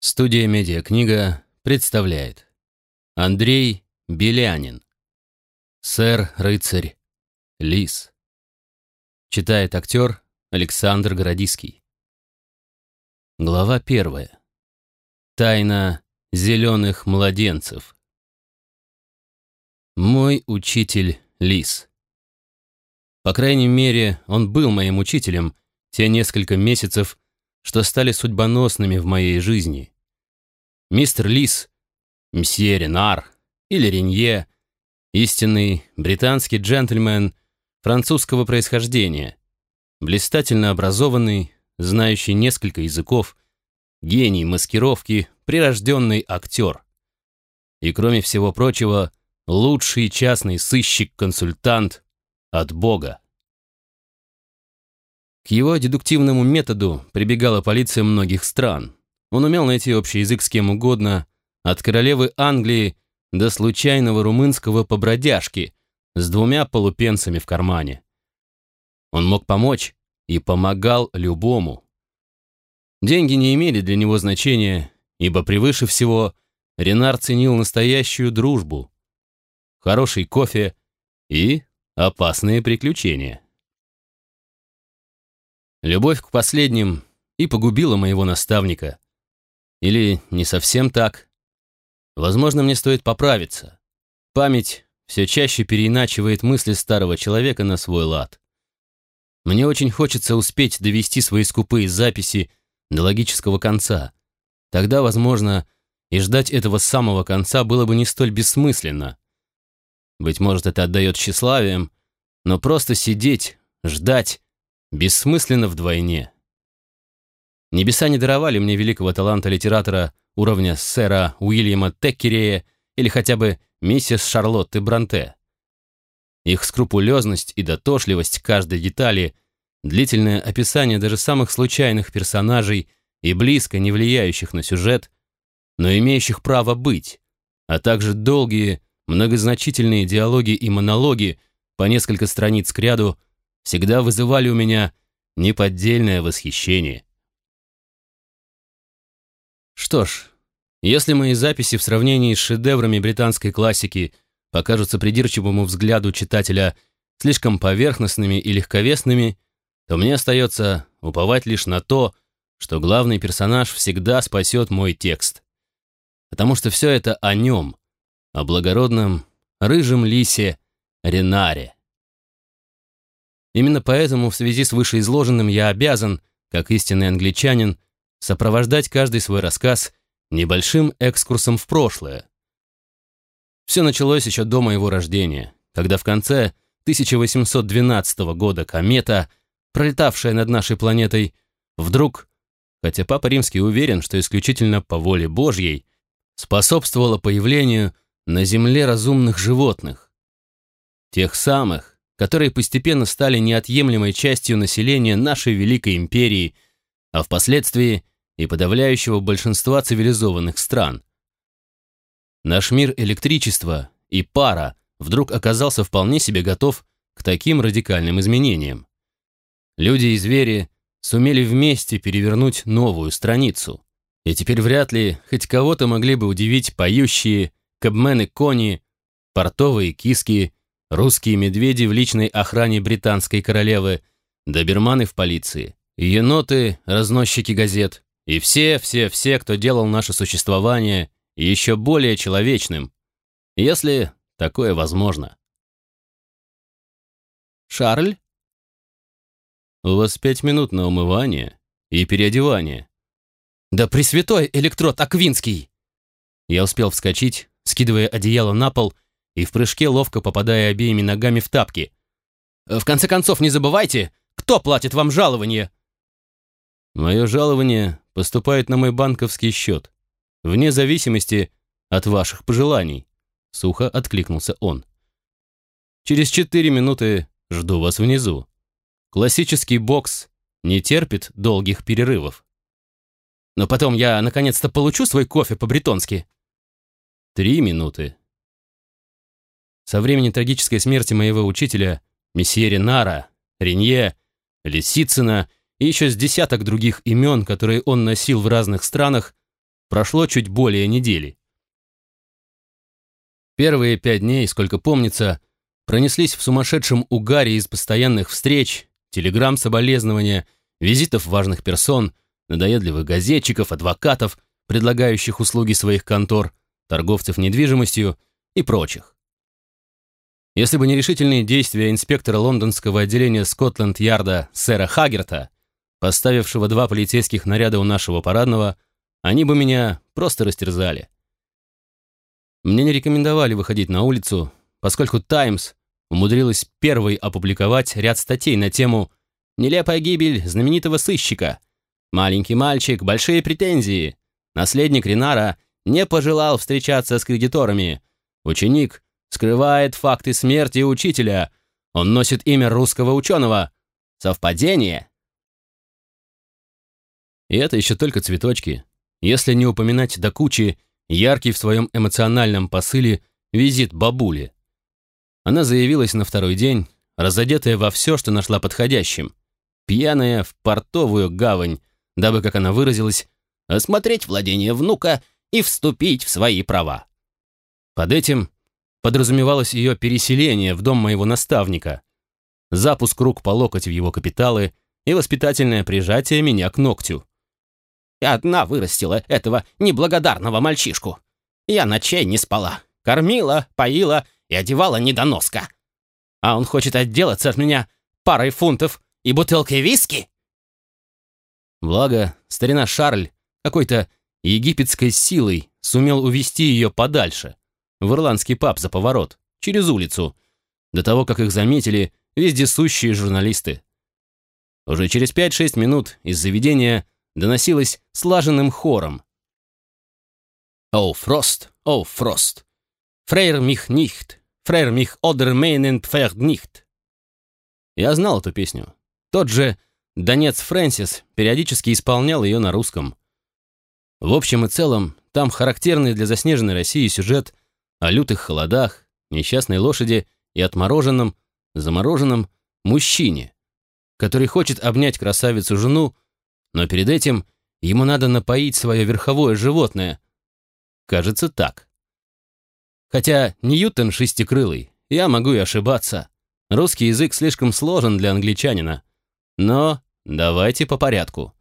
Студия «Медиакнига» представляет. Андрей Белянин. Сэр-рыцарь Лис. Читает актер Александр Городиский Глава первая. Тайна зеленых младенцев. Мой учитель Лис. По крайней мере, он был моим учителем те несколько месяцев, что стали судьбоносными в моей жизни. Мистер Лис, мсье Ренар или Ренье, истинный британский джентльмен французского происхождения, блистательно образованный, знающий несколько языков, гений маскировки, прирожденный актер. И, кроме всего прочего, лучший частный сыщик-консультант от Бога. К его дедуктивному методу прибегала полиция многих стран. Он умел найти общий язык с кем угодно, от королевы Англии до случайного румынского побродяжки с двумя полупенсами в кармане. Он мог помочь и помогал любому. Деньги не имели для него значения, ибо превыше всего Ренар ценил настоящую дружбу, хороший кофе и опасные приключения. Любовь к последним и погубила моего наставника. Или не совсем так. Возможно, мне стоит поправиться. Память все чаще переиначивает мысли старого человека на свой лад. Мне очень хочется успеть довести свои скупые записи до логического конца. Тогда, возможно, и ждать этого самого конца было бы не столь бессмысленно. Быть может, это отдает тщеславием, но просто сидеть, ждать Бессмысленно вдвойне. Небеса не даровали мне великого таланта литератора уровня сэра Уильяма Теккерея или хотя бы миссис Шарлотты Бранте. Их скрупулезность и дотошливость каждой детали, длительное описание даже самых случайных персонажей и близко не влияющих на сюжет, но имеющих право быть, а также долгие, многозначительные диалоги и монологи по несколько страниц к ряду всегда вызывали у меня неподдельное восхищение. Что ж, если мои записи в сравнении с шедеврами британской классики покажутся придирчивому взгляду читателя слишком поверхностными и легковесными, то мне остается уповать лишь на то, что главный персонаж всегда спасет мой текст. Потому что все это о нем, о благородном рыжем лисе Ренаре. Именно поэтому в связи с вышеизложенным я обязан, как истинный англичанин, сопровождать каждый свой рассказ небольшим экскурсом в прошлое. Все началось еще до моего рождения, когда в конце 1812 года комета, пролетавшая над нашей планетой, вдруг, хотя Папа Римский уверен, что исключительно по воле Божьей, способствовала появлению на Земле разумных животных. Тех самых, которые постепенно стали неотъемлемой частью населения нашей великой империи, а впоследствии и подавляющего большинства цивилизованных стран. Наш мир электричества и пара вдруг оказался вполне себе готов к таким радикальным изменениям. Люди и звери сумели вместе перевернуть новую страницу. И теперь вряд ли хоть кого-то могли бы удивить поющие кабмены-кони, портовые киски русские медведи в личной охране британской королевы, доберманы в полиции, еноты, разносчики газет и все-все-все, кто делал наше существование еще более человечным, если такое возможно. Шарль? У вас пять минут на умывание и переодевание. Да пресвятой электрод Аквинский! Я успел вскочить, скидывая одеяло на пол и в прыжке ловко попадая обеими ногами в тапки. «В конце концов, не забывайте, кто платит вам жалование?» «Мое жалование поступает на мой банковский счет, вне зависимости от ваших пожеланий», — сухо откликнулся он. «Через четыре минуты жду вас внизу. Классический бокс не терпит долгих перерывов». «Но потом я наконец-то получу свой кофе по-бретонски». «Три минуты», со времени трагической смерти моего учителя, месье Ренара, Ренье, Лисицына и еще с десяток других имен, которые он носил в разных странах, прошло чуть более недели. Первые пять дней, сколько помнится, пронеслись в сумасшедшем угаре из постоянных встреч, телеграмм соболезнования, визитов важных персон, надоедливых газетчиков, адвокатов, предлагающих услуги своих контор, торговцев недвижимостью и прочих. Если бы не решительные действия инспектора лондонского отделения Скотланд-Ярда сэра Хагерта, поставившего два полицейских наряда у нашего парадного, они бы меня просто растерзали. Мне не рекомендовали выходить на улицу, поскольку «Таймс» умудрилась первой опубликовать ряд статей на тему «Нелепая гибель знаменитого сыщика», «Маленький мальчик, большие претензии», «Наследник Ринара не пожелал встречаться с кредиторами», «Ученик скрывает факты смерти учителя», «Он носит имя русского ученого», «Совпадение?» И это еще только цветочки. Если не упоминать до кучи яркий в своем эмоциональном посыле визит бабули. Она заявилась на второй день, разодетая во все, что нашла подходящим, пьяная в портовую гавань, дабы, как она выразилась, осмотреть владение внука и вступить в свои права. Под этим подразумевалось ее переселение в дом моего наставника, запуск рук по локоть в его капиталы и воспитательное прижатие меня к ногтю. Я одна вырастила этого неблагодарного мальчишку. Я ночей не спала, кормила, поила и одевала недоноска. А он хочет отделаться от меня парой фунтов и бутылкой виски? Благо, старина Шарль какой-то египетской силой сумел увести ее подальше, в ирландский паб за поворот, через улицу, до того, как их заметили вездесущие журналисты. Уже через 5-6 минут из заведения доносилось слаженным хором. «О, Фрост! О, Фрост! Фрейр мих нихт! Фрейр мих одер мейнен пферд нихт!» Я знал эту песню. Тот же Донец Фрэнсис периодически исполнял ее на русском. В общем и целом, там характерный для заснеженной России сюжет о лютых холодах, несчастной лошади и отмороженном, замороженном мужчине, который хочет обнять красавицу-жену, но перед этим ему надо напоить свое верховое животное. Кажется, так. Хотя Ньютон шестикрылый, я могу и ошибаться. Русский язык слишком сложен для англичанина. Но давайте по порядку.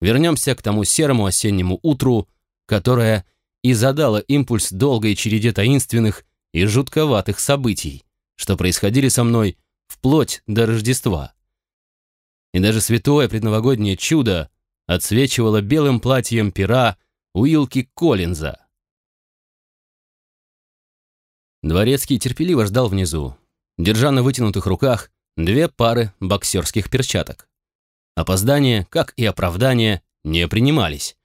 Вернемся к тому серому осеннему утру, которое и задало импульс долгой череде таинственных и жутковатых событий, что происходили со мной вплоть до Рождества и даже святое предновогоднее чудо отсвечивало белым платьем пера Уилки Коллинза. Дворецкий терпеливо ждал внизу, держа на вытянутых руках две пары боксерских перчаток. Опоздания, как и оправдания, не принимались,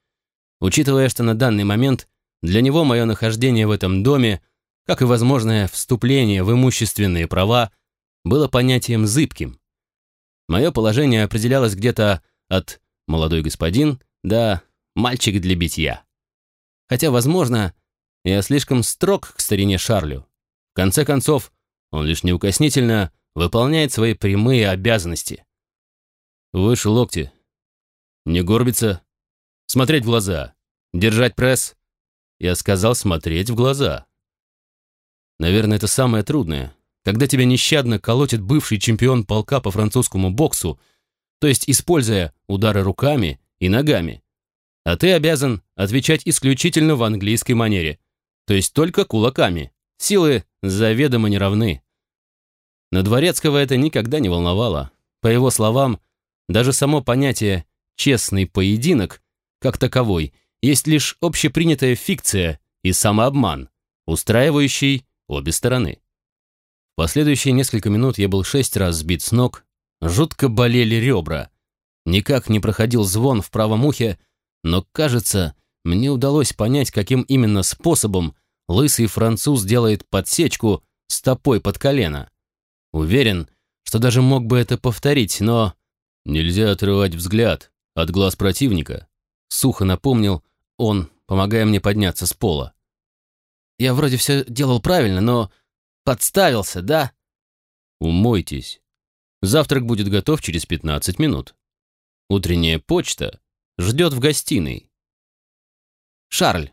учитывая, что на данный момент для него мое нахождение в этом доме, как и возможное вступление в имущественные права, было понятием зыбким, Мое положение определялось где-то от «молодой господин» до «мальчик для битья». Хотя, возможно, я слишком строг к старине Шарлю. В конце концов, он лишь неукоснительно выполняет свои прямые обязанности. Выше локти. Не горбиться. Смотреть в глаза. Держать пресс. Я сказал смотреть в глаза. Наверное, это самое трудное когда тебя нещадно колотит бывший чемпион полка по французскому боксу, то есть используя удары руками и ногами. А ты обязан отвечать исключительно в английской манере, то есть только кулаками. Силы заведомо не равны. Но Дворецкого это никогда не волновало. По его словам, даже само понятие «честный поединок» как таковой есть лишь общепринятая фикция и самообман, устраивающий обе стороны. Последующие несколько минут я был шесть раз сбит с ног, жутко болели ребра. Никак не проходил звон в правом ухе, но, кажется, мне удалось понять, каким именно способом лысый француз делает подсечку стопой под колено. Уверен, что даже мог бы это повторить, но... Нельзя отрывать взгляд от глаз противника, сухо напомнил он, помогая мне подняться с пола. Я вроде все делал правильно, но Подставился, да? Умойтесь. Завтрак будет готов через 15 минут. Утренняя почта ждет в гостиной. Шарль.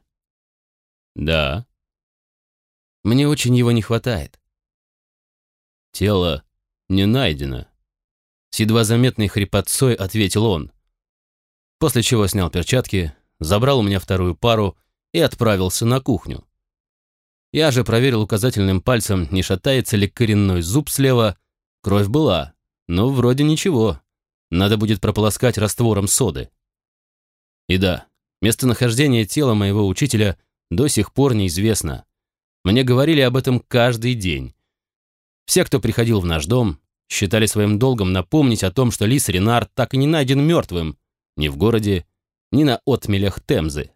Да. Мне очень его не хватает. Тело не найдено. С едва заметной хрипотцой ответил он. После чего снял перчатки, забрал у меня вторую пару и отправился на кухню. Я же проверил указательным пальцем, не шатается ли коренной зуб слева. Кровь была, но вроде ничего. Надо будет прополоскать раствором соды. И да, местонахождение тела моего учителя до сих пор неизвестно. Мне говорили об этом каждый день. Все, кто приходил в наш дом, считали своим долгом напомнить о том, что Лис Ренар так и не найден мертвым ни в городе, ни на отмелях Темзы.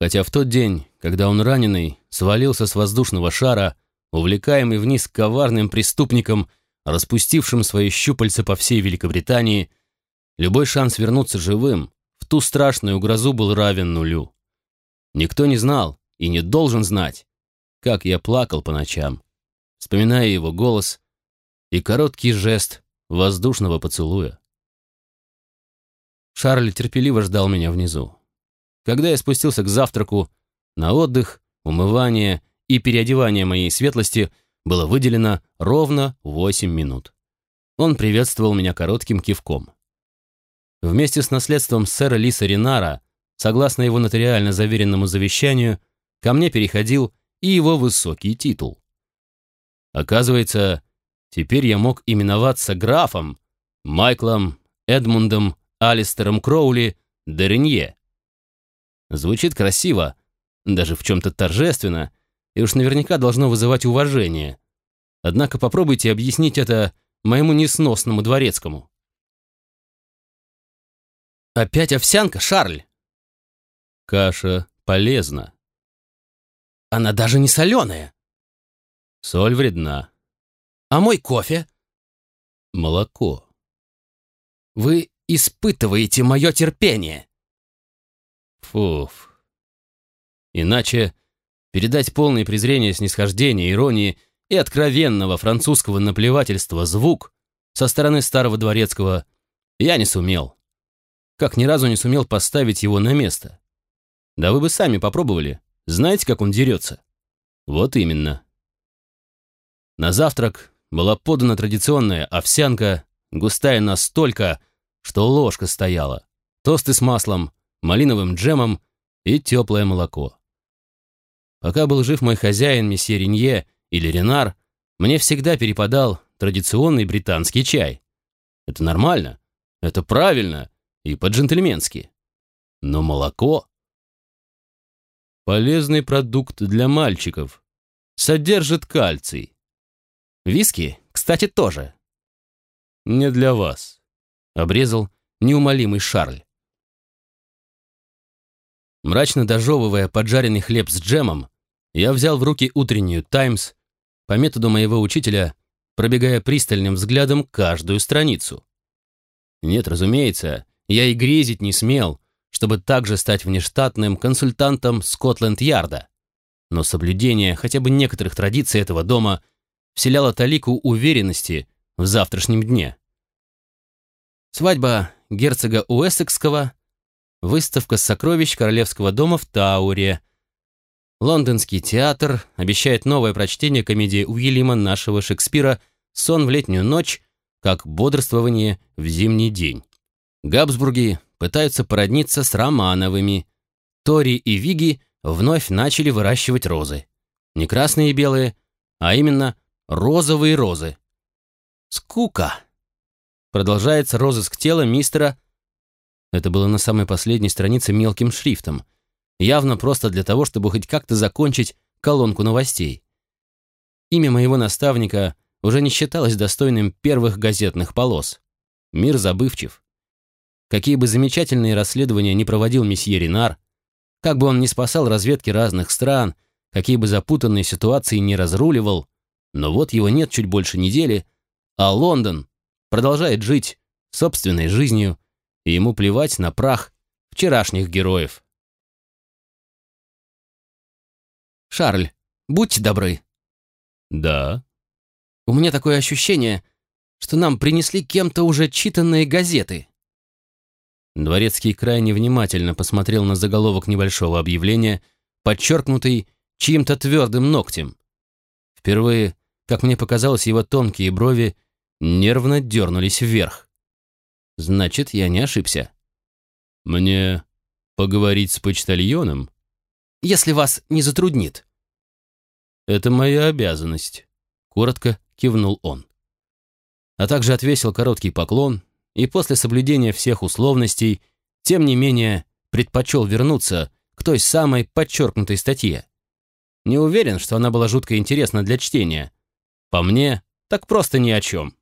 Хотя в тот день, когда он раненый, свалился с воздушного шара, увлекаемый вниз коварным преступником, распустившим свои щупальца по всей Великобритании, любой шанс вернуться живым в ту страшную грозу был равен нулю. Никто не знал и не должен знать, как я плакал по ночам, вспоминая его голос и короткий жест воздушного поцелуя. Шарль терпеливо ждал меня внизу. Когда я спустился к завтраку, на отдых, умывание и переодевание моей светлости было выделено ровно 8 минут. Он приветствовал меня коротким кивком. Вместе с наследством сэра Лиса Ринара, согласно его нотариально заверенному завещанию, ко мне переходил и его высокий титул. Оказывается, теперь я мог именоваться графом Майклом Эдмундом Алистером Кроули Деренье. Звучит красиво, даже в чем-то торжественно, и уж наверняка должно вызывать уважение. Однако попробуйте объяснить это моему несносному дворецкому. «Опять овсянка, Шарль?» «Каша полезна», она даже не соленая. Соль вредна. А мой кофе? Молоко. Вы испытываете мое терпение. Фуф. Иначе передать полное презрение, снисхождения, иронии и откровенного французского наплевательства звук со стороны старого дворецкого я не сумел. Как ни разу не сумел поставить его на место. Да вы бы сами попробовали. Знаете, как он дерется? Вот именно. На завтрак была подана традиционная овсянка, густая настолько, что ложка стояла, тосты с маслом, малиновым джемом и теплое молоко. Пока был жив мой хозяин, месье Ренье или Ренар, мне всегда перепадал традиционный британский чай. Это нормально, это правильно и по-джентльменски. Но молоко... Полезный продукт для мальчиков. Содержит кальций. Виски, кстати, тоже. Не для вас. Обрезал неумолимый Шарль. Мрачно дожевывая поджаренный хлеб с джемом, я взял в руки утреннюю «Таймс», по методу моего учителя, пробегая пристальным взглядом каждую страницу. Нет, разумеется, я и грезить не смел, чтобы также стать внештатным консультантом Скотленд-Ярда. Но соблюдение хотя бы некоторых традиций этого дома вселяло талику уверенности в завтрашнем дне. Свадьба герцога Уэссекского, выставка сокровищ королевского дома в Тауре, Лондонский театр обещает новое прочтение комедии Уильяма нашего Шекспира «Сон в летнюю ночь», как бодрствование в зимний день. Габсбурги пытаются породниться с Романовыми. Тори и Виги вновь начали выращивать розы. Не красные и белые, а именно розовые розы. Скука. Продолжается розыск тела мистера... Это было на самой последней странице мелким шрифтом. Явно просто для того, чтобы хоть как-то закончить колонку новостей. Имя моего наставника уже не считалось достойным первых газетных полос. Мир забывчив. Какие бы замечательные расследования ни проводил месье Ренар, как бы он ни спасал разведки разных стран, какие бы запутанные ситуации не разруливал, но вот его нет чуть больше недели, а Лондон продолжает жить собственной жизнью, и ему плевать на прах вчерашних героев. «Шарль, будьте добры». «Да». «У меня такое ощущение, что нам принесли кем-то уже читанные газеты». Дворецкий крайне внимательно посмотрел на заголовок небольшого объявления, подчеркнутый чьим-то твердым ногтем. Впервые, как мне показалось, его тонкие брови нервно дернулись вверх. Значит, я не ошибся. Мне поговорить с почтальоном? Если вас не затруднит. Это моя обязанность, коротко кивнул он. А также отвесил короткий поклон и после соблюдения всех условностей, тем не менее, предпочел вернуться к той самой подчеркнутой статье. Не уверен, что она была жутко интересна для чтения. По мне, так просто ни о чем.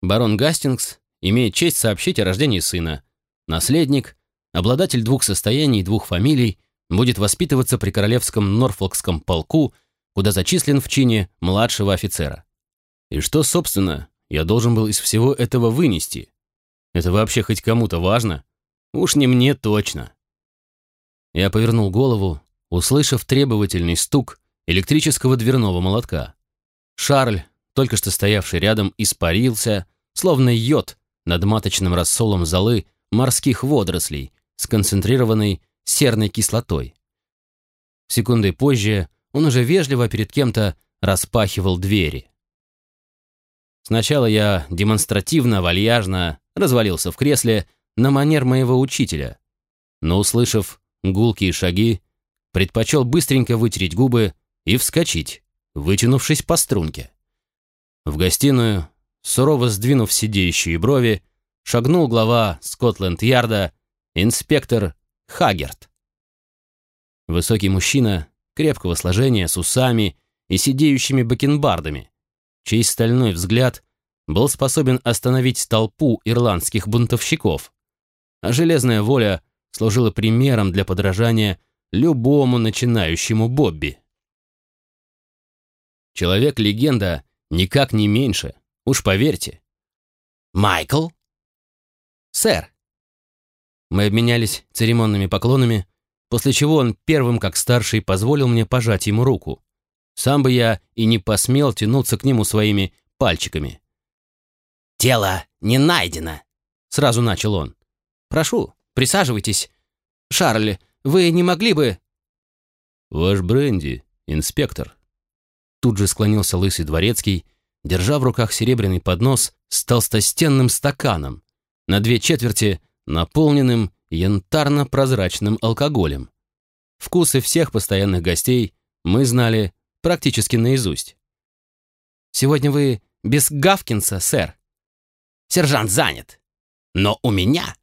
Барон Гастингс имеет честь сообщить о рождении сына. Наследник, обладатель двух состояний и двух фамилий, будет воспитываться при королевском Норфолкском полку, куда зачислен в чине младшего офицера. И что, собственно, я должен был из всего этого вынести? Это вообще хоть кому-то важно? Уж не мне точно. Я повернул голову, услышав требовательный стук электрического дверного молотка. Шарль, только что стоявший рядом, испарился, словно йод над маточным рассолом золы морских водорослей, сконцентрированной серной кислотой. Секундой позже он уже вежливо перед кем-то распахивал двери. Сначала я демонстративно, вальяжно развалился в кресле на манер моего учителя, но, услышав гулкие шаги, предпочел быстренько вытереть губы и вскочить, вытянувшись по струнке. В гостиную, сурово сдвинув сидеющие брови, шагнул глава Скотленд-Ярда, инспектор Хагерт. Высокий мужчина, крепкого сложения, с усами и сидеющими бакенбардами, чей стальной взгляд был способен остановить толпу ирландских бунтовщиков, а железная воля служила примером для подражания любому начинающему Бобби. Человек-легенда никак не меньше, уж поверьте. «Майкл?» «Сэр». Мы обменялись церемонными поклонами, после чего он первым, как старший, позволил мне пожать ему руку. Сам бы я и не посмел тянуться к нему своими пальчиками. «Тело не найдено», — сразу начал он. «Прошу, присаживайтесь. Шарль, вы не могли бы...» «Ваш бренди, инспектор». Тут же склонился лысый дворецкий, держа в руках серебряный поднос с толстостенным стаканом, на две четверти наполненным янтарно-прозрачным алкоголем. Вкусы всех постоянных гостей мы знали практически наизусть. «Сегодня вы без Гавкинса, сэр?» «Сержант занят. Но у меня...»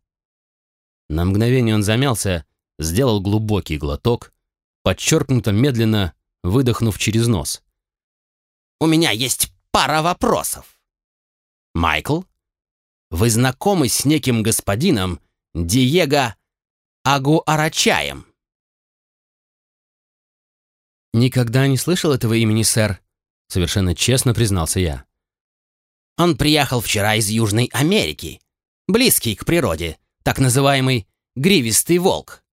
На мгновение он замялся, сделал глубокий глоток, подчеркнуто медленно выдохнув через нос. «У меня есть пара вопросов. Майкл, вы знакомы с неким господином Диего Агуарачаем?» «Никогда не слышал этого имени, сэр», — совершенно честно признался я. «Он приехал вчера из Южной Америки, близкий к природе, так называемый «гривистый волк».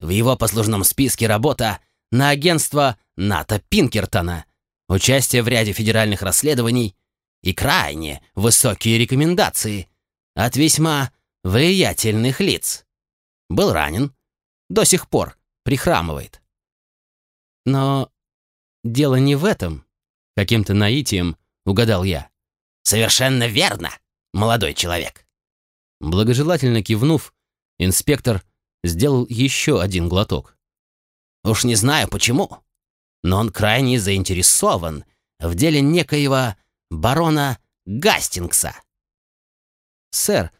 В его послужном списке работа на агентство Ната Пинкертона, участие в ряде федеральных расследований и крайне высокие рекомендации от весьма влиятельных лиц. Был ранен, до сих пор прихрамывает. Но дело не в этом. Каким-то наитием угадал я. Совершенно верно, молодой человек. Благожелательно кивнув, инспектор сделал еще один глоток. Уж не знаю почему, но он крайне заинтересован в деле некоего барона Гастингса. «Сэр,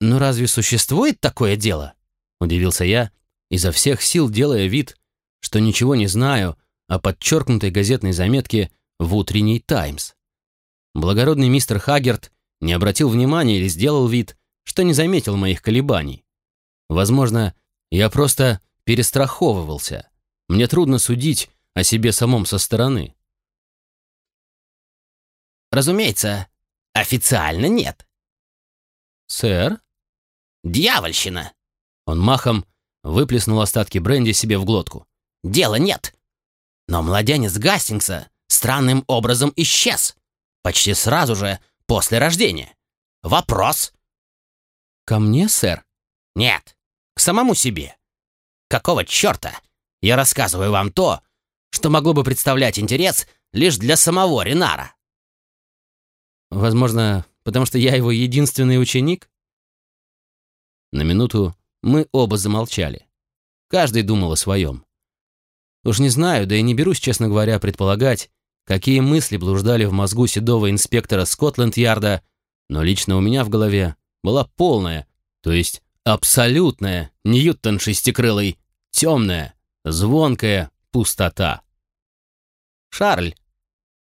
ну разве существует такое дело?» — удивился я, изо всех сил делая вид, что ничего не знаю о подчеркнутой газетной заметке в утренний «Таймс». Благородный мистер Хаггерт не обратил внимания или сделал вид, что не заметил моих колебаний. Возможно, я просто перестраховывался. Мне трудно судить о себе самом со стороны. Разумеется, официально нет. Сэр? Дьявольщина! Он махом выплеснул остатки бренди себе в глотку дела нет. Но младенец Гастингса странным образом исчез. Почти сразу же после рождения. Вопрос. Ко мне, сэр? Нет, к самому себе. Какого черта я рассказываю вам то, что могло бы представлять интерес лишь для самого Ренара? Возможно, потому что я его единственный ученик? На минуту мы оба замолчали. Каждый думал о своем. Уж не знаю, да и не берусь, честно говоря, предполагать, какие мысли блуждали в мозгу седого инспектора Скотланд-Ярда, но лично у меня в голове была полная, то есть абсолютная, Ньютон шестикрылый, темная, звонкая пустота. «Шарль!»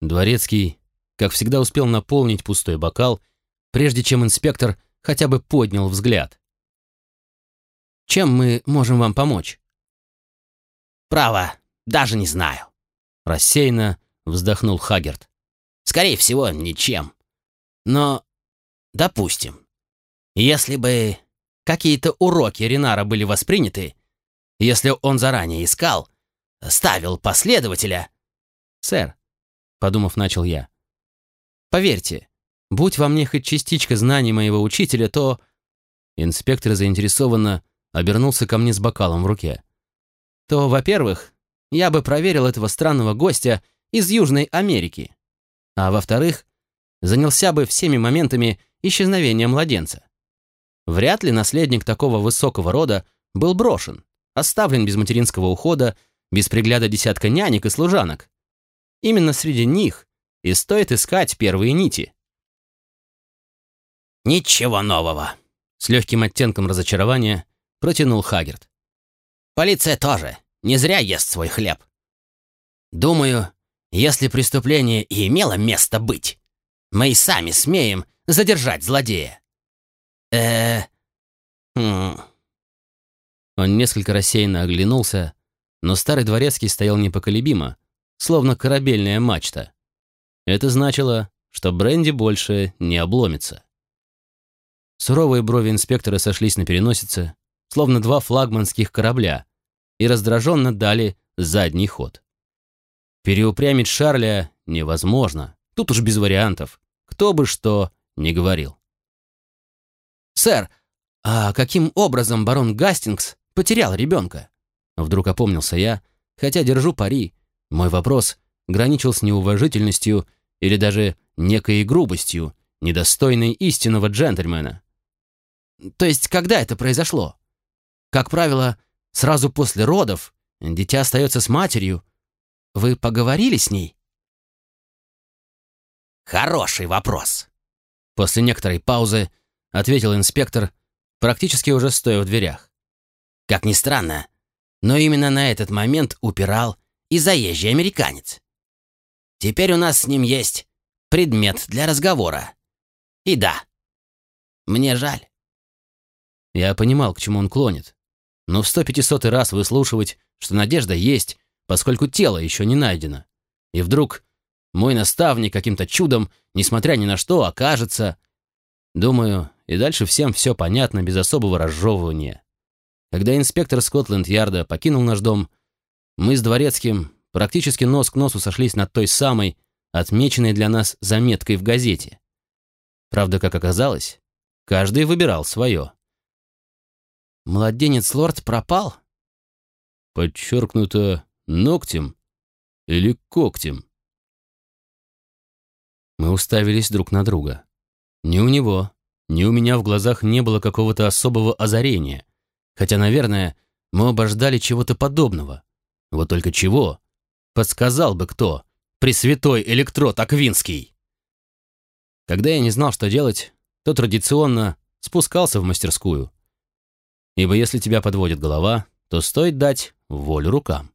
Дворецкий, как всегда, успел наполнить пустой бокал, прежде чем инспектор хотя бы поднял взгляд. «Чем мы можем вам помочь?» «Право, даже не знаю», — рассеянно вздохнул Хагерт. «Скорее всего, ничем. Но, допустим, если бы какие-то уроки Ренара были восприняты, если он заранее искал, ставил последователя...» «Сэр», — подумав, начал я, — «поверьте, будь во мне хоть частичка знаний моего учителя, то...» Инспектор заинтересованно обернулся ко мне с бокалом в руке. «То, во-первых, я бы проверил этого странного гостя из Южной Америки, а во-вторых, занялся бы всеми моментами исчезновения младенца. Вряд ли наследник такого высокого рода был брошен, оставлен без материнского ухода, без пригляда десятка нянек и служанок. Именно среди них и стоит искать первые нити. «Ничего нового», — с легким оттенком разочарования протянул Хагерт. «Полиция тоже не зря ест свой хлеб. Думаю, если преступление и имело место быть, мы и сами смеем задержать злодея. э хм. Он несколько рассеянно оглянулся, но старый дворецкий стоял непоколебимо, словно корабельная мачта. Это значило, что Бренди больше не обломится. Суровые брови инспектора сошлись на переносице, словно два флагманских корабля, и раздраженно дали задний ход. Переупрямить Шарля невозможно, тут уж без вариантов, кто бы что ни говорил. «Сэр, а каким образом барон Гастингс потерял ребенка?» Вдруг опомнился я, хотя держу пари. Мой вопрос граничил с неуважительностью или даже некой грубостью, недостойной истинного джентльмена. «То есть когда это произошло? Как правило, сразу после родов дитя остается с матерью. Вы поговорили с ней?» «Хороший вопрос», — после некоторой паузы ответил инспектор, практически уже стоя в дверях. «Как ни странно, но именно на этот момент упирал и заезжий американец. Теперь у нас с ним есть предмет для разговора. И да, мне жаль». Я понимал, к чему он клонит но в сто пятисотый раз выслушивать, что надежда есть, поскольку тело еще не найдено. И вдруг мой наставник каким-то чудом, несмотря ни на что, окажется... Думаю, и дальше всем все понятно, без особого разжевывания. Когда инспектор Скотланд-Ярда покинул наш дом, мы с Дворецким практически нос к носу сошлись над той самой, отмеченной для нас заметкой в газете. Правда, как оказалось, каждый выбирал свое. Младенец лорд пропал? Подчеркнуто ногтем или когтем? Мы уставились друг на друга. Ни у него, ни у меня в глазах не было какого-то особого озарения. Хотя, наверное, мы оба ждали чего-то подобного. Вот только чего? Подсказал бы кто. Пресвятой электрод Аквинский. Когда я не знал, что делать, то традиционно спускался в мастерскую. Ибо если тебя подводит голова, то стоит дать волю рукам.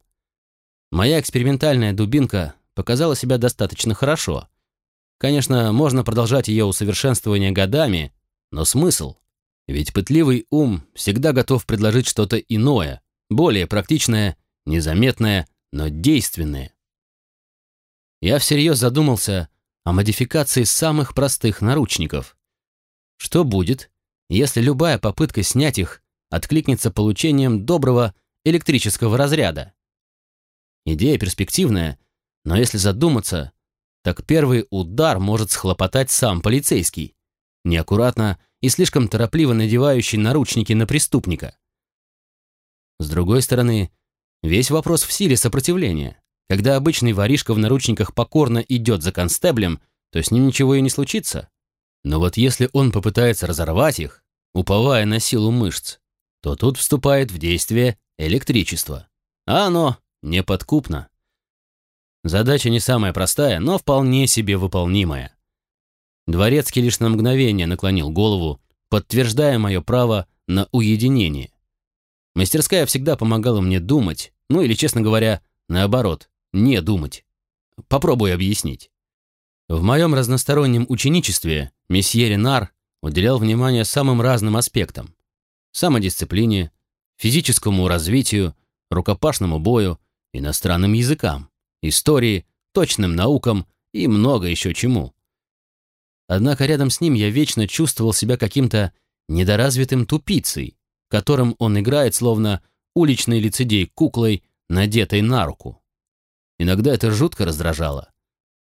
Моя экспериментальная дубинка показала себя достаточно хорошо. Конечно, можно продолжать ее усовершенствование годами, но смысл? Ведь пытливый ум всегда готов предложить что-то иное, более практичное, незаметное, но действенное. Я всерьез задумался о модификации самых простых наручников. Что будет, если любая попытка снять их откликнется получением доброго электрического разряда. Идея перспективная, но если задуматься, так первый удар может схлопотать сам полицейский, неаккуратно и слишком торопливо надевающий наручники на преступника. С другой стороны, весь вопрос в силе сопротивления. Когда обычный воришка в наручниках покорно идет за констеблем, то с ним ничего и не случится. Но вот если он попытается разорвать их, уповая на силу мышц, то тут вступает в действие электричество. А оно неподкупно. Задача не самая простая, но вполне себе выполнимая. Дворецкий лишь на мгновение наклонил голову, подтверждая мое право на уединение. Мастерская всегда помогала мне думать, ну или, честно говоря, наоборот, не думать. Попробую объяснить. В моем разностороннем ученичестве месье Ренар уделял внимание самым разным аспектам. Самодисциплине, физическому развитию, рукопашному бою, иностранным языкам, истории, точным наукам и много еще чему. Однако рядом с ним я вечно чувствовал себя каким-то недоразвитым тупицей, которым он играет словно уличный лицедей куклой, надетой на руку. Иногда это жутко раздражало.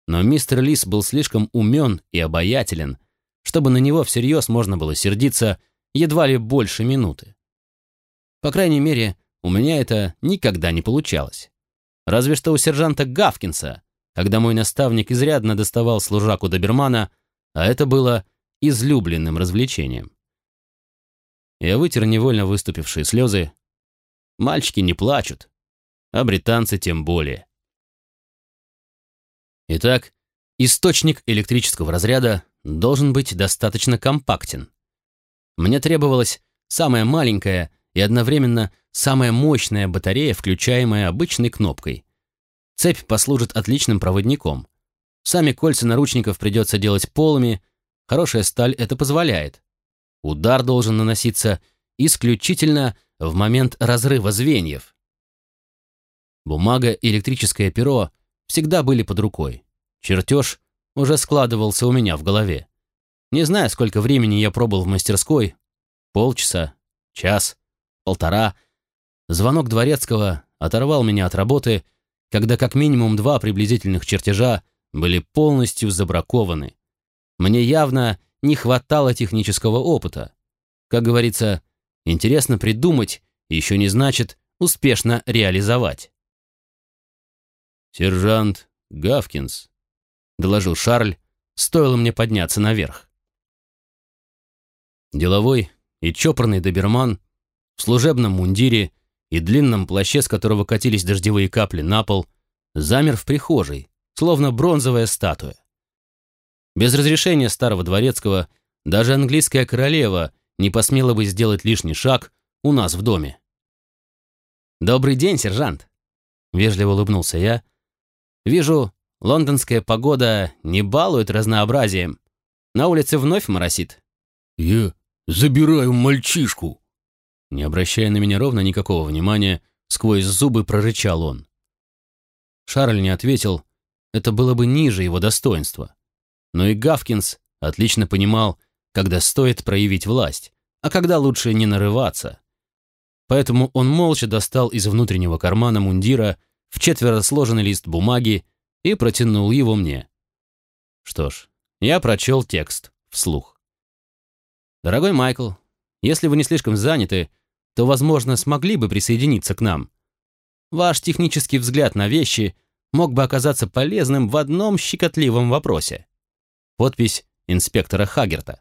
Но мистер Лис был слишком умен и обаятелен, чтобы на него всерьез можно было сердиться едва ли больше минуты. По крайней мере, у меня это никогда не получалось. Разве что у сержанта Гавкинса, когда мой наставник изрядно доставал служаку добермана, а это было излюбленным развлечением. Я вытер невольно выступившие слезы. Мальчики не плачут, а британцы тем более. Итак, источник электрического разряда должен быть достаточно компактен. Мне требовалась самая маленькая и одновременно самая мощная батарея, включаемая обычной кнопкой. Цепь послужит отличным проводником. Сами кольца наручников придется делать полыми, хорошая сталь это позволяет. Удар должен наноситься исключительно в момент разрыва звеньев. Бумага и электрическое перо всегда были под рукой. Чертеж уже складывался у меня в голове. Не знаю, сколько времени я пробыл в мастерской. Полчаса, час, полтора. Звонок дворецкого оторвал меня от работы, когда как минимум два приблизительных чертежа были полностью забракованы. Мне явно не хватало технического опыта. Как говорится, интересно придумать еще не значит успешно реализовать. «Сержант Гавкинс», — доложил Шарль, стоило мне подняться наверх. Деловой и чопорный доберман в служебном мундире и длинном плаще, с которого катились дождевые капли на пол, замер в прихожей, словно бронзовая статуя. Без разрешения старого дворецкого даже английская королева не посмела бы сделать лишний шаг у нас в доме. «Добрый день, сержант!» — вежливо улыбнулся я. «Вижу, лондонская погода не балует разнообразием. На улице вновь моросит». «Я забираю мальчишку!» Не обращая на меня ровно никакого внимания, сквозь зубы прорычал он. Шарль не ответил, это было бы ниже его достоинства. Но и Гавкинс отлично понимал, когда стоит проявить власть, а когда лучше не нарываться. Поэтому он молча достал из внутреннего кармана мундира в четверо сложенный лист бумаги и протянул его мне. Что ж, я прочел текст вслух. «Дорогой Майкл, если вы не слишком заняты, то, возможно, смогли бы присоединиться к нам. Ваш технический взгляд на вещи мог бы оказаться полезным в одном щекотливом вопросе. Подпись инспектора Хагерта.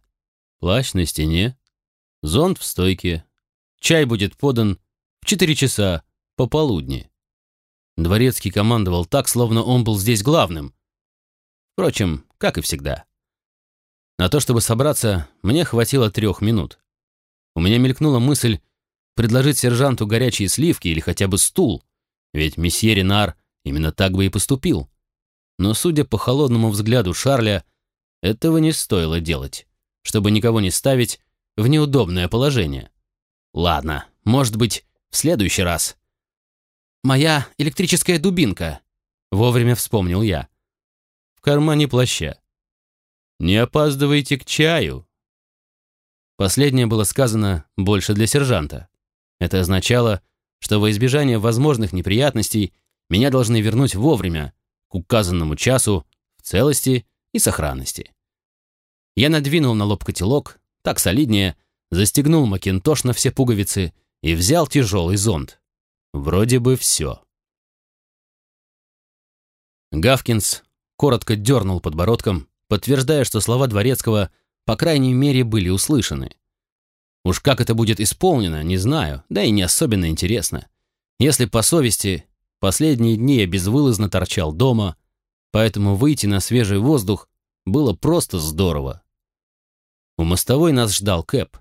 Плащ на стене, зонт в стойке. Чай будет подан в 4 часа пополудни. Дворецкий командовал так, словно он был здесь главным. Впрочем, как и всегда. На то, чтобы собраться, мне хватило трех минут. У меня мелькнула мысль предложить сержанту горячие сливки или хотя бы стул, ведь месье Ренар именно так бы и поступил. Но, судя по холодному взгляду Шарля, этого не стоило делать, чтобы никого не ставить в неудобное положение. Ладно, может быть, в следующий раз. «Моя электрическая дубинка», — вовремя вспомнил я. В кармане плаща. «Не опаздывайте к чаю». Последнее было сказано больше для сержанта. Это означало, что во избежание возможных неприятностей меня должны вернуть вовремя, к указанному часу, в целости и сохранности. Я надвинул на лоб котелок, так солиднее, застегнул макинтош на все пуговицы и взял тяжелый зонт. Вроде бы все. Гавкинс коротко дернул подбородком, подтверждая, что слова Дворецкого, по крайней мере, были услышаны. Уж как это будет исполнено, не знаю, да и не особенно интересно. Если по совести, последние дни я безвылазно торчал дома, поэтому выйти на свежий воздух было просто здорово. У мостовой нас ждал Кэп.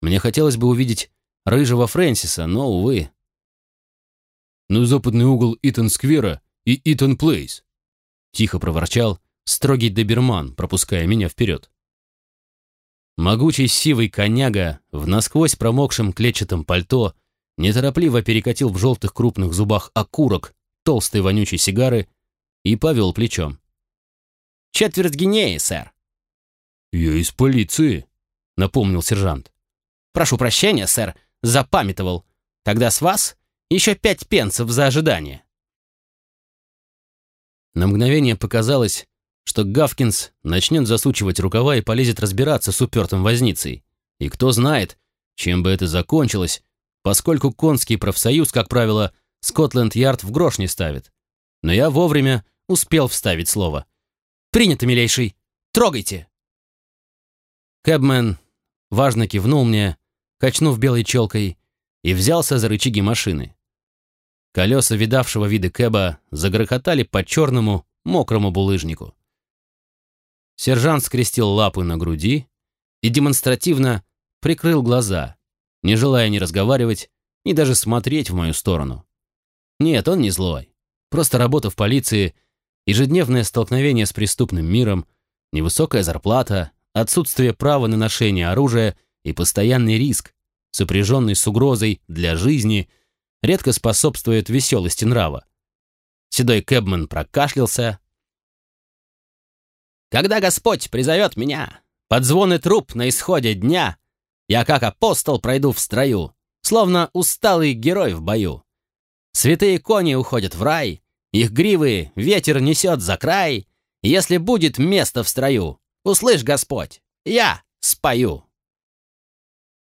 Мне хотелось бы увидеть рыжего Фрэнсиса, но, увы. «На западный угол Итон-сквера и Итон-плейс», — тихо проворчал строгий доберман, пропуская меня вперед. Могучий сивый коняга в насквозь промокшем клетчатом пальто неторопливо перекатил в желтых крупных зубах окурок толстой вонючей сигары и повел плечом. «Четверть гинеи, сэр». «Я из полиции», — напомнил сержант. «Прошу прощения, сэр, запамятовал. Тогда с вас еще пять пенсов за ожидание». На мгновение показалось, что Гавкинс начнет засучивать рукава и полезет разбираться с упертым возницей. И кто знает, чем бы это закончилось, поскольку конский профсоюз, как правило, Скотленд-Ярд в грош не ставит. Но я вовремя успел вставить слово. «Принято, милейший! Трогайте!» Кэбмен важно кивнул мне, качнув белой челкой, и взялся за рычаги машины. Колеса видавшего виды Кэба загрохотали по черному, мокрому булыжнику. Сержант скрестил лапы на груди и демонстративно прикрыл глаза, не желая ни разговаривать, ни даже смотреть в мою сторону. Нет, он не злой. Просто работа в полиции, ежедневное столкновение с преступным миром, невысокая зарплата, отсутствие права на ношение оружия и постоянный риск, сопряженный с угрозой для жизни, редко способствует веселости нрава. Седой Кэбман прокашлялся, когда Господь призовет меня, под звоны труп на исходе дня, я как апостол пройду в строю, словно усталый герой в бою. Святые кони уходят в рай, их гривы ветер несет за край, если будет место в строю, услышь, Господь, я спою.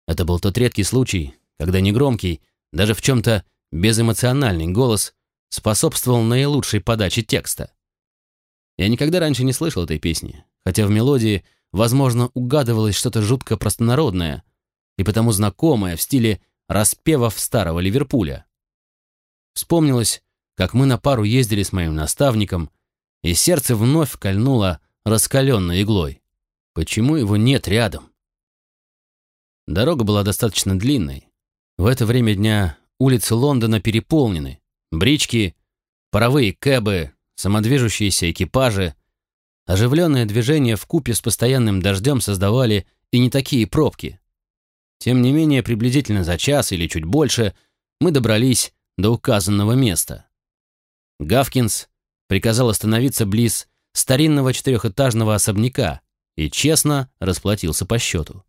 Это был тот редкий случай, когда негромкий, даже в чем-то безэмоциональный голос способствовал наилучшей подаче текста. Я никогда раньше не слышал этой песни, хотя в мелодии, возможно, угадывалось что-то жутко простонародное и потому знакомое в стиле распевов старого Ливерпуля. Вспомнилось, как мы на пару ездили с моим наставником, и сердце вновь кольнуло раскаленной иглой. Почему его нет рядом? Дорога была достаточно длинной. В это время дня улицы Лондона переполнены. Брички, паровые кэбы, самодвижущиеся экипажи, оживленное движение в купе с постоянным дождем создавали и не такие пробки. Тем не менее, приблизительно за час или чуть больше мы добрались до указанного места. Гавкинс приказал остановиться близ старинного четырехэтажного особняка и честно расплатился по счету.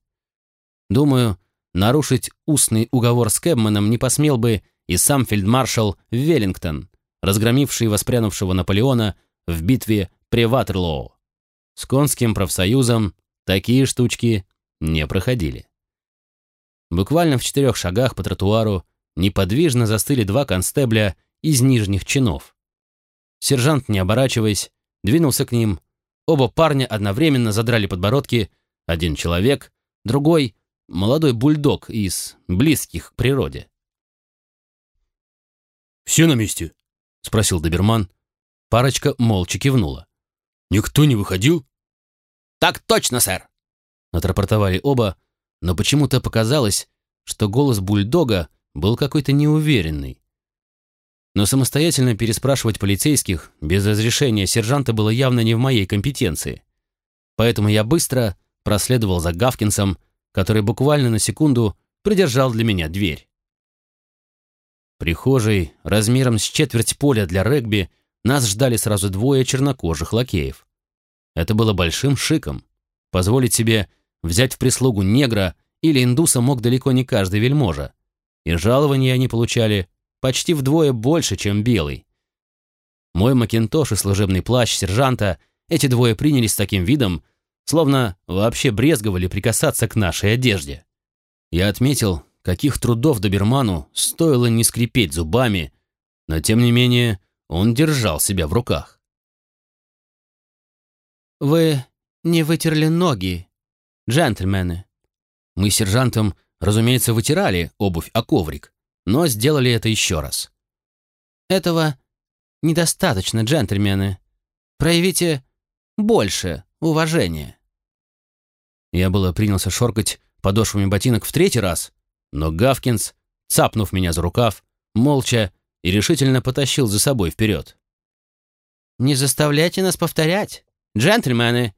Думаю, нарушить устный уговор с Кэбманом не посмел бы и сам фельдмаршал Веллингтон, разгромивший воспрянувшего Наполеона в битве при Ватерлоу. С конским профсоюзом такие штучки не проходили. Буквально в четырех шагах по тротуару неподвижно застыли два констебля из нижних чинов. Сержант, не оборачиваясь, двинулся к ним. Оба парня одновременно задрали подбородки. Один человек, другой — молодой бульдог из близких к природе. «Все на месте?» — спросил доберман. Парочка молча кивнула. «Никто не выходил?» «Так точно, сэр!» — отрапортовали оба, но почему-то показалось, что голос бульдога был какой-то неуверенный. Но самостоятельно переспрашивать полицейских без разрешения сержанта было явно не в моей компетенции. Поэтому я быстро проследовал за Гавкинсом, который буквально на секунду придержал для меня дверь. Прихожей, размером с четверть поля для регби, нас ждали сразу двое чернокожих лакеев. Это было большим шиком. Позволить себе взять в прислугу негра или индуса мог далеко не каждый вельможа. И жалования они получали почти вдвое больше, чем белый. Мой макинтош и служебный плащ сержанта эти двое приняли с таким видом, словно вообще брезговали прикасаться к нашей одежде. Я отметил, каких трудов доберману стоило не скрипеть зубами, но тем не менее он держал себя в руках. «Вы не вытерли ноги, джентльмены». Мы с сержантом, разумеется, вытирали обувь о коврик, но сделали это еще раз. «Этого недостаточно, джентльмены. Проявите больше уважения». Я было принялся шоркать подошвами ботинок в третий раз, но Гавкинс, цапнув меня за рукав, молча и решительно потащил за собой вперед. «Не заставляйте нас повторять, джентльмены!»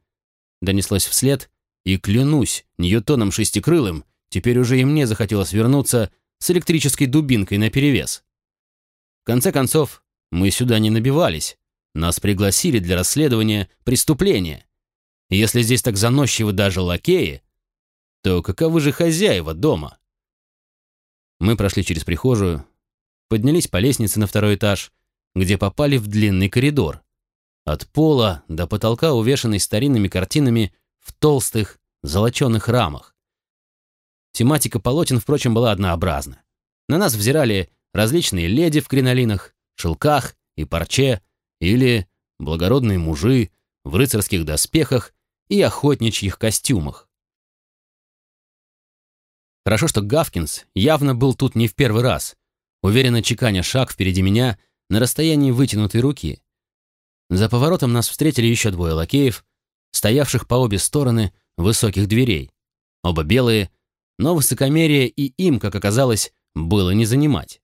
Донеслось вслед, и клянусь Ньютоном шестикрылым, теперь уже и мне захотелось вернуться с электрической дубинкой наперевес. В конце концов, мы сюда не набивались, нас пригласили для расследования преступления. Если здесь так заносчивы даже лакеи, то каковы же хозяева дома? Мы прошли через прихожую, поднялись по лестнице на второй этаж, где попали в длинный коридор. От пола до потолка, увешанный старинными картинами в толстых, золоченых рамах. Тематика полотен, впрочем, была однообразна. На нас взирали различные леди в кринолинах, шелках и парче, или благородные мужи в рыцарских доспехах и охотничьих костюмах. Хорошо, что Гавкинс явно был тут не в первый раз, уверенно чеканя шаг впереди меня на расстоянии вытянутой руки. За поворотом нас встретили еще двое лакеев, стоявших по обе стороны высоких дверей. Оба белые, но высокомерие и им, как оказалось, было не занимать.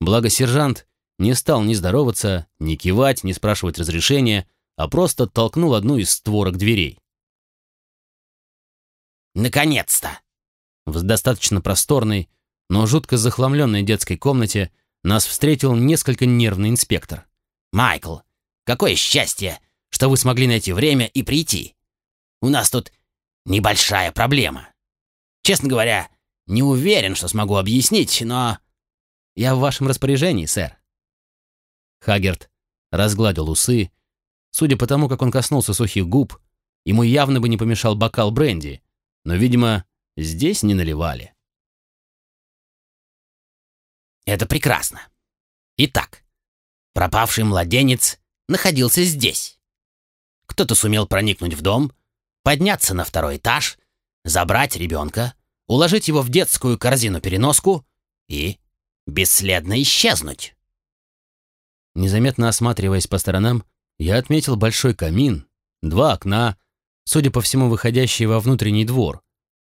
Благо сержант не стал ни здороваться, ни кивать, ни спрашивать разрешения, а просто толкнул одну из створок дверей. «Наконец-то!» В достаточно просторной, но жутко захламленной детской комнате нас встретил несколько нервный инспектор. «Майкл, какое счастье, что вы смогли найти время и прийти. У нас тут небольшая проблема. Честно говоря, не уверен, что смогу объяснить, но...» «Я в вашем распоряжении, сэр». Хагерт разгладил усы. Судя по тому, как он коснулся сухих губ, ему явно бы не помешал бокал бренди, но, видимо, здесь не наливали. Это прекрасно. Итак, пропавший младенец находился здесь. Кто-то сумел проникнуть в дом, подняться на второй этаж, забрать ребенка, уложить его в детскую корзину-переноску и бесследно исчезнуть. Незаметно осматриваясь по сторонам, я отметил большой камин, два окна, судя по всему, выходящие во внутренний двор,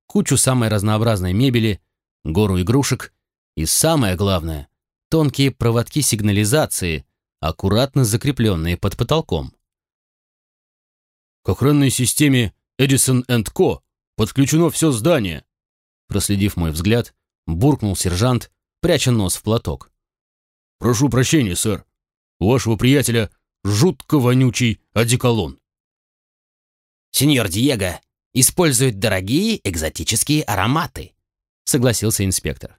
кучу самой разнообразной мебели, гору игрушек и, самое главное, тонкие проводки сигнализации, аккуратно закрепленные под потолком. К охранной системе Edison Co. подключено все здание. Проследив мой взгляд, буркнул сержант, пряча нос в платок. «Прошу прощения, сэр. У вашего приятеля жутко вонючий одеколон». «Сеньор Диего использует дорогие экзотические ароматы», — согласился инспектор.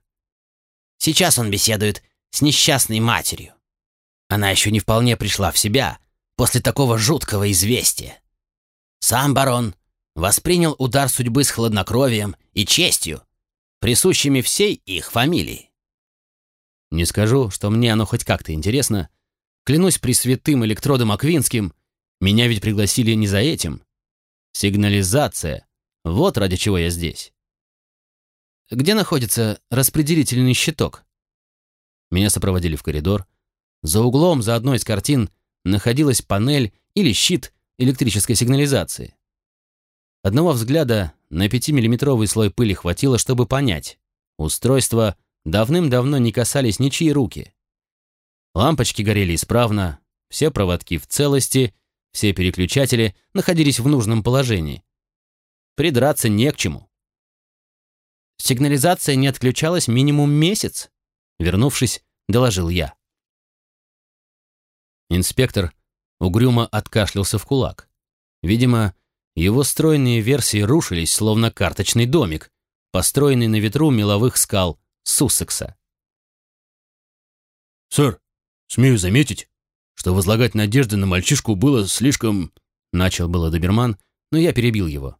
«Сейчас он беседует с несчастной матерью. Она еще не вполне пришла в себя после такого жуткого известия. Сам барон воспринял удар судьбы с хладнокровием и честью, присущими всей их фамилии. Не скажу, что мне оно хоть как-то интересно, Клянусь пресвятым электродом Аквинским, меня ведь пригласили не за этим. Сигнализация. Вот ради чего я здесь. Где находится распределительный щиток? Меня сопроводили в коридор. За углом, за одной из картин, находилась панель или щит электрической сигнализации. Одного взгляда на 5-миллиметровый слой пыли хватило, чтобы понять. Устройства давным-давно не касались ничьи руки. Лампочки горели исправно, все проводки в целости, все переключатели находились в нужном положении. Придраться не к чему. Сигнализация не отключалась минимум месяц. Вернувшись, доложил я. Инспектор угрюмо откашлялся в кулак. Видимо, его стройные версии рушились, словно карточный домик, построенный на ветру меловых скал Суссекса. «Сэр, Смею заметить, что возлагать надежды на мальчишку было слишком...» Начал было доберман, но я перебил его.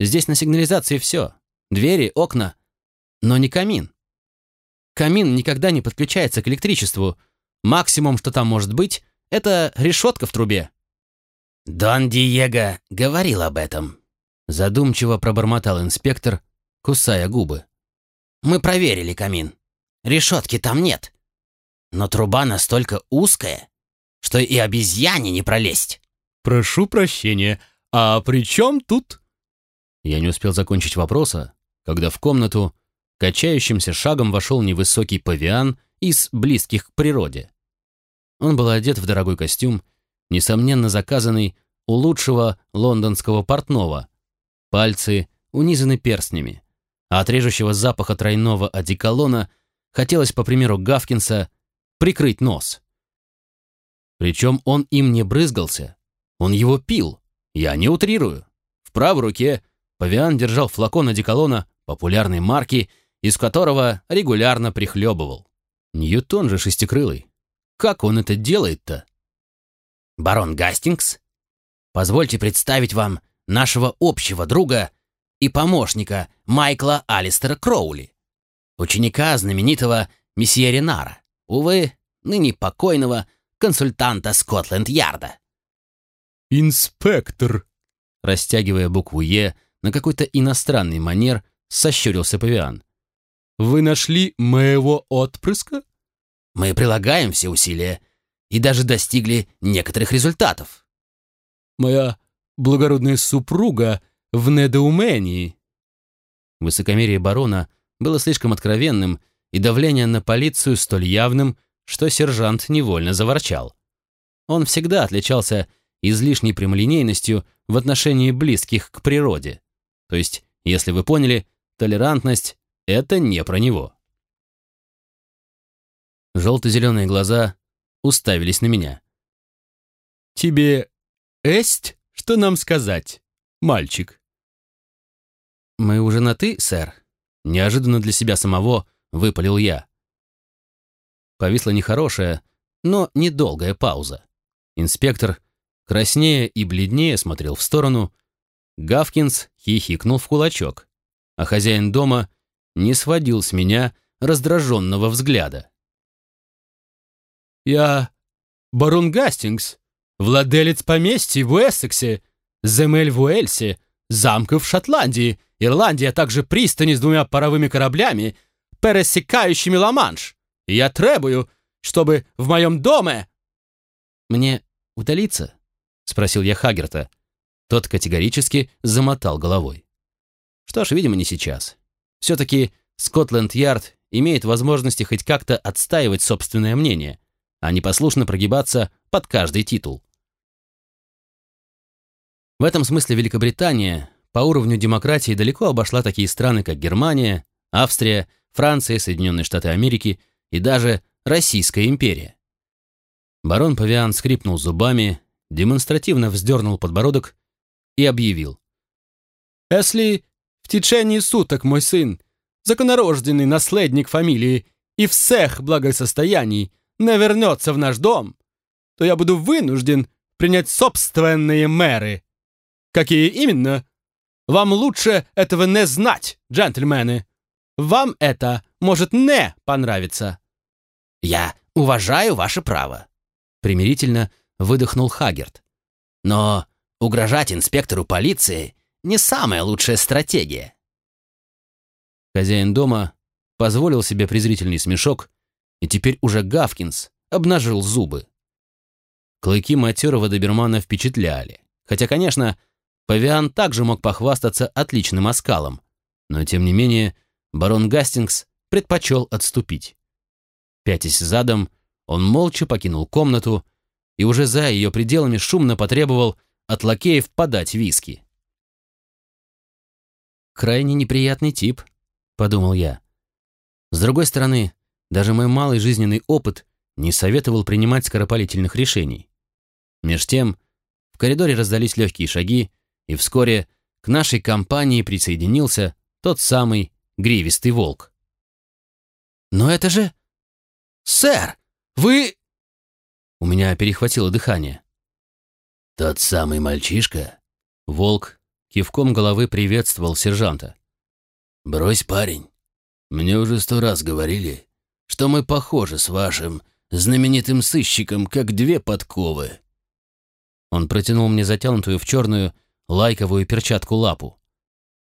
Здесь на сигнализации все. Двери, окна, но не камин. Камин никогда не подключается к электричеству. Максимум, что там может быть, это решетка в трубе. «Дон Диего говорил об этом», — задумчиво пробормотал инспектор, кусая губы. «Мы проверили камин. Решетки там нет. Но труба настолько узкая, что и обезьяне не пролезть». «Прошу прощения, а при чем тут?» Я не успел закончить вопроса, когда в комнату качающимся шагом вошел невысокий павиан из близких к природе. Он был одет в дорогой костюм, несомненно заказанный у лучшего лондонского портного. Пальцы унизаны перстнями, а от режущего запаха тройного одеколона хотелось, по примеру Гавкинса, прикрыть нос. Причем он им не брызгался, он его пил, я не утрирую. В правой руке павиан держал флакон одеколона популярной марки, из которого регулярно прихлебывал. Ньютон же шестикрылый. Как он это делает-то? Барон Гастингс, позвольте представить вам нашего общего друга и помощника Майкла Алистера Кроули, ученика знаменитого месье Ренара, увы, ныне покойного консультанта Скотленд-Ярда. «Инспектор!» Растягивая букву «Е» на какой-то иностранный манер, сощурился павиан. «Вы нашли моего отпрыска?» «Мы прилагаем все усилия и даже достигли некоторых результатов». «Моя благородная супруга в недоумении». Высокомерие барона было слишком откровенным, и давление на полицию столь явным, что сержант невольно заворчал. Он всегда отличался излишней прямолинейностью в отношении близких к природе. То есть, если вы поняли, толерантность — это не про него. Желто-зеленые глаза уставились на меня. «Тебе есть что нам сказать, мальчик?» «Мы уже на «ты», сэр?» Неожиданно для себя самого выпалил я. Повисла нехорошая, но недолгая пауза. Инспектор, краснее и бледнее, смотрел в сторону. Гавкинс хихикнул в кулачок, а хозяин дома не сводил с меня раздраженного взгляда. «Я барон Гастингс, владелец поместья в Уэссексе, земель в Уэльсе, замков в Шотландии, Ирландии, а также пристани с двумя паровыми кораблями, пересекающими Ла-Манш. Я требую, чтобы в моем доме...» «Мне удалиться?» — спросил я Хагерта. Тот категорически замотал головой. Что ж, видимо, не сейчас. Все-таки Скотленд-Ярд имеет возможности хоть как-то отстаивать собственное мнение, а не послушно прогибаться под каждый титул. В этом смысле Великобритания по уровню демократии далеко обошла такие страны, как Германия, Австрия, Франция, Соединенные Штаты Америки и даже Российская империя. Барон Павиан скрипнул зубами, демонстративно вздернул подбородок и объявил. «Если в течение суток мой сын, законорожденный наследник фамилии и всех благосостояний, не вернется в наш дом, то я буду вынужден принять собственные меры. Какие именно? Вам лучше этого не знать, джентльмены. Вам это может не понравиться. Я уважаю ваше право, примирительно выдохнул Хагерт. Но угрожать инспектору полиции не самая лучшая стратегия. Хозяин дома позволил себе презрительный смешок, и теперь уже Гавкинс обнажил зубы. Клыки матерого добермана впечатляли, хотя, конечно, Павиан также мог похвастаться отличным оскалом, но, тем не менее, барон Гастингс предпочел отступить. Пятясь задом, он молча покинул комнату и уже за ее пределами шумно потребовал от лакеев подать виски. «Крайне неприятный тип», — подумал я. С другой стороны, даже мой малый жизненный опыт не советовал принимать скоропалительных решений. Меж тем, в коридоре раздались легкие шаги, и вскоре к нашей компании присоединился тот самый гривистый волк. «Но это же... Сэр, вы...» У меня перехватило дыхание. «Тот самый мальчишка, Волк кивком головы приветствовал сержанта. «Брось, парень. Мне уже сто раз говорили, что мы похожи с вашим знаменитым сыщиком, как две подковы». Он протянул мне затянутую в черную лайковую перчатку лапу.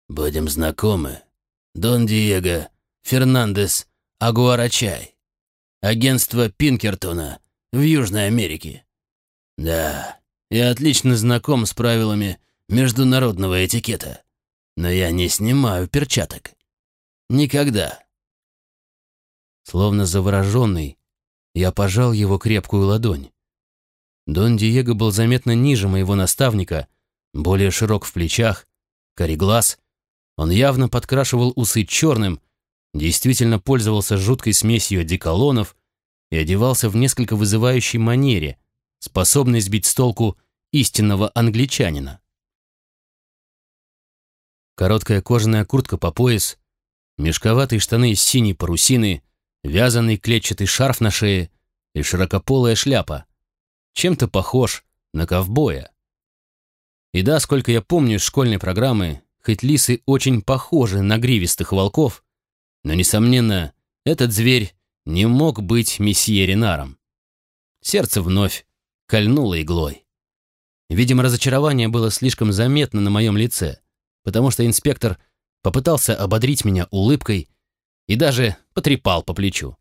«Будем знакомы. Дон Диего Фернандес Агуарачай. Агентство Пинкертона в Южной Америке. Да, я отлично знаком с правилами международного этикета, но я не снимаю перчаток. Никогда». Словно завороженный, я пожал его крепкую ладонь. Дон Диего был заметно ниже моего наставника, более широк в плечах, кореглаз. Он явно подкрашивал усы черным, действительно пользовался жуткой смесью одеколонов и одевался в несколько вызывающей манере, способной сбить с толку истинного англичанина. Короткая кожаная куртка по пояс, мешковатые штаны из синей парусины, вязаный клетчатый шарф на шее и широкополая шляпа — чем-то похож на ковбоя. И да, сколько я помню из школьной программы, хоть лисы очень похожи на гривистых волков, но, несомненно, этот зверь не мог быть месье Ренаром. Сердце вновь кольнуло иглой. Видимо, разочарование было слишком заметно на моем лице, потому что инспектор попытался ободрить меня улыбкой и даже потрепал по плечу.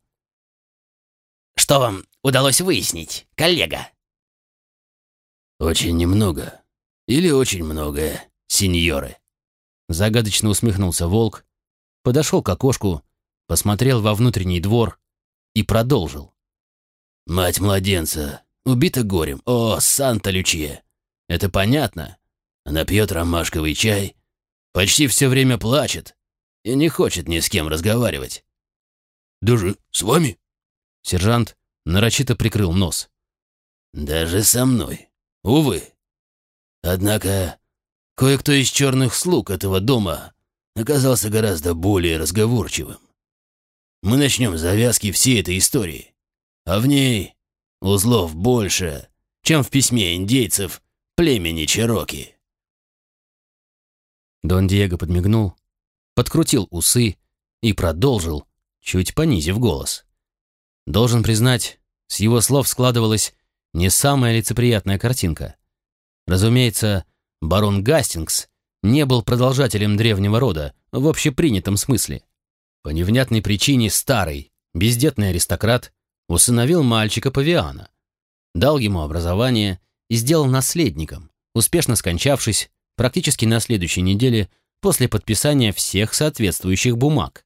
«Что вам удалось выяснить, коллега?» «Очень немного. Или очень многое, сеньоры». Загадочно усмехнулся волк, подошел к окошку, посмотрел во внутренний двор и продолжил. «Мать младенца, убита горем. О, Санта-Лючия! Это понятно. Она пьет ромашковый чай, почти все время плачет и не хочет ни с кем разговаривать». «Даже с вами?» Сержант нарочито прикрыл нос. «Даже со мной. Увы. Однако кое-кто из черных слуг этого дома оказался гораздо более разговорчивым. Мы начнем завязки всей этой истории, а в ней узлов больше, чем в письме индейцев племени Чероки. Дон Диего подмигнул, подкрутил усы и продолжил, чуть понизив голос. Должен признать, с его слов складывалось не самая лицеприятная картинка. Разумеется, барон Гастингс не был продолжателем древнего рода в общепринятом смысле. По невнятной причине старый, бездетный аристократ усыновил мальчика Павиана, дал ему образование и сделал наследником, успешно скончавшись практически на следующей неделе после подписания всех соответствующих бумаг.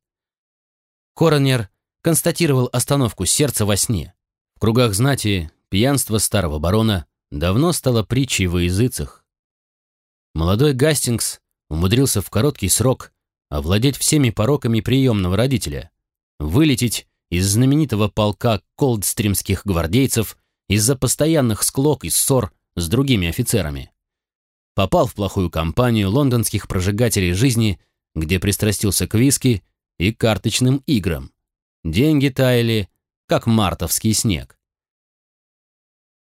Коронер констатировал остановку сердца во сне. В кругах знати Пьянство старого барона давно стало притчей во языцах. Молодой Гастингс умудрился в короткий срок овладеть всеми пороками приемного родителя, вылететь из знаменитого полка колдстримских гвардейцев из-за постоянных склок и ссор с другими офицерами. Попал в плохую компанию лондонских прожигателей жизни, где пристрастился к виски и карточным играм. Деньги таяли, как мартовский снег.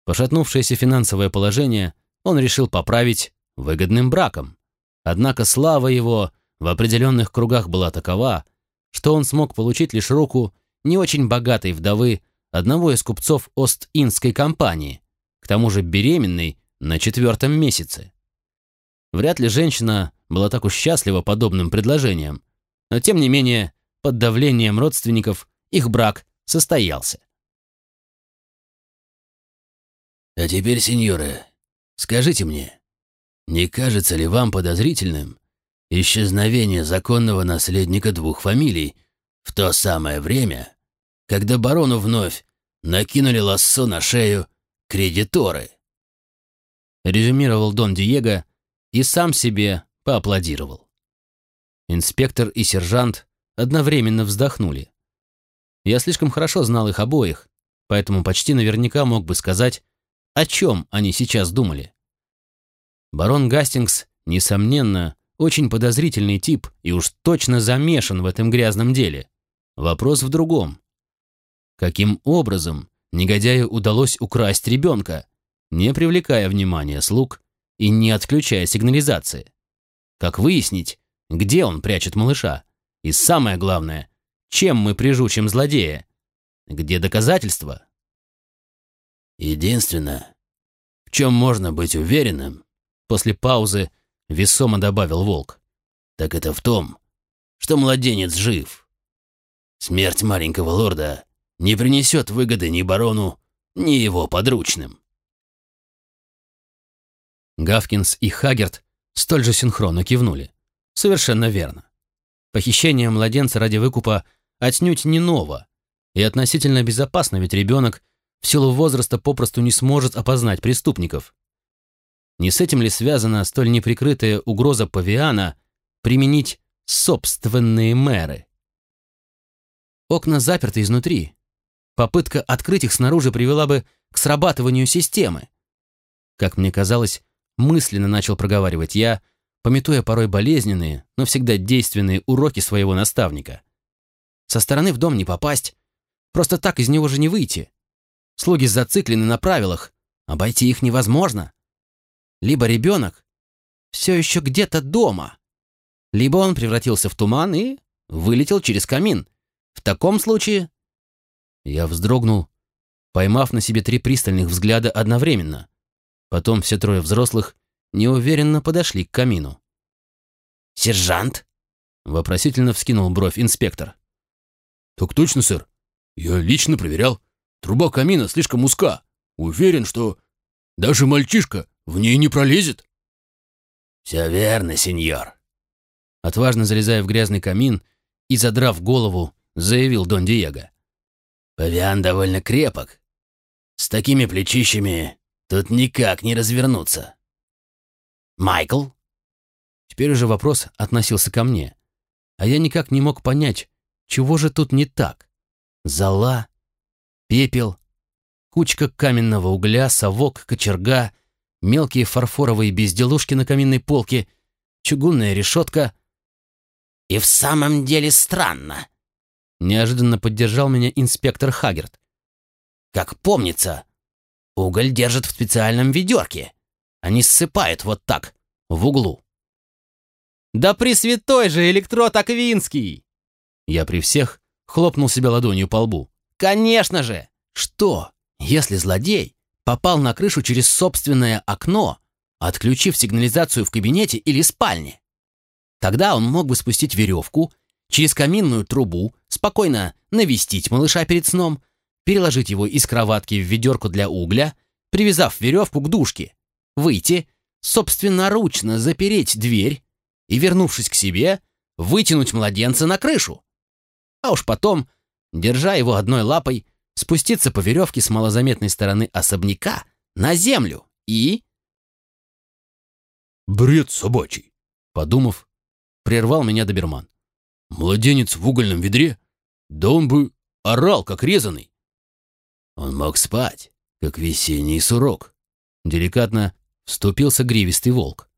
Пошатнувшееся финансовое положение он решил поправить выгодным браком. Однако слава его в определенных кругах была такова, что он смог получить лишь руку не очень богатой вдовы одного из купцов Ост-Индской компании, к тому же беременной на четвертом месяце. Вряд ли женщина была так уж счастлива подобным предложением, но тем не менее, под давлением родственников их брак состоялся. А теперь, сеньоры, скажите мне, не кажется ли вам подозрительным исчезновение законного наследника двух фамилий в то самое время, когда барону вновь накинули лассо на шею кредиторы?» Резюмировал Дон Диего и сам себе поаплодировал. Инспектор и сержант одновременно вздохнули. Я слишком хорошо знал их обоих, поэтому почти наверняка мог бы сказать, о чем они сейчас думали. Барон Гастингс, несомненно, очень подозрительный тип и уж точно замешан в этом грязном деле. Вопрос в другом. Каким образом негодяю удалось украсть ребенка, не привлекая внимания слуг и не отключая сигнализации. Как выяснить, где он прячет малыша? И самое главное, чем мы прижучим злодея? Где доказательства? Единственное, в чем можно быть уверенным, после паузы весомо добавил волк, так это в том, что младенец жив. Смерть маленького лорда не принесет выгоды ни барону, ни его подручным. Гавкинс и Хагерт столь же синхронно кивнули. Совершенно верно. Похищение младенца ради выкупа отнюдь не ново, и относительно безопасно, ведь ребенок в силу возраста попросту не сможет опознать преступников. Не с этим ли связана столь неприкрытая угроза павиана применить собственные мэры? Окна заперты изнутри. Попытка открыть их снаружи привела бы к срабатыванию системы. Как мне казалось, мысленно начал проговаривать я, пометуя порой болезненные, но всегда действенные уроки своего наставника. Со стороны в дом не попасть, просто так из него же не выйти. Слуги зациклены на правилах, обойти их невозможно. Либо ребенок все еще где-то дома, либо он превратился в туман и вылетел через камин. В таком случае... Я вздрогнул, поймав на себе три пристальных взгляда одновременно. Потом все трое взрослых неуверенно подошли к камину. «Сержант?» — вопросительно вскинул бровь инспектор. «Так точно, сэр. Я лично проверял. Труба камина слишком узка. Уверен, что даже мальчишка в ней не пролезет». «Все верно, сеньор». Отважно залезая в грязный камин и задрав голову, заявил Дон Диего. «Павиан довольно крепок. С такими плечищами тут никак не развернуться». «Майкл?» Теперь уже вопрос относился ко мне, а я никак не мог понять, чего же тут не так. Зола, пепел, кучка каменного угля, совок, кочерга, мелкие фарфоровые безделушки на каминной полке, чугунная решетка. «И в самом деле странно», — неожиданно поддержал меня инспектор Хагерт. «Как помнится, уголь держат в специальном ведерке. Они ссыпают вот так, в углу». «Да пресвятой же электрод Аквинский!» Я при всех хлопнул себя ладонью по лбу. «Конечно же! Что, если злодей попал на крышу через собственное окно, отключив сигнализацию в кабинете или спальне? Тогда он мог бы спустить веревку через каминную трубу, спокойно навестить малыша перед сном, переложить его из кроватки в ведерко для угля, привязав веревку к дужке, выйти, собственноручно запереть дверь и, вернувшись к себе, вытянуть младенца на крышу. А уж потом, держа его одной лапой, спуститься по веревке с малозаметной стороны особняка на землю и... «Бред собачий», — подумав, прервал меня доберман. «Младенец в угольном ведре? Да он бы орал, как резанный». «Он мог спать, как весенний сурок», — деликатно вступился гривистый волк.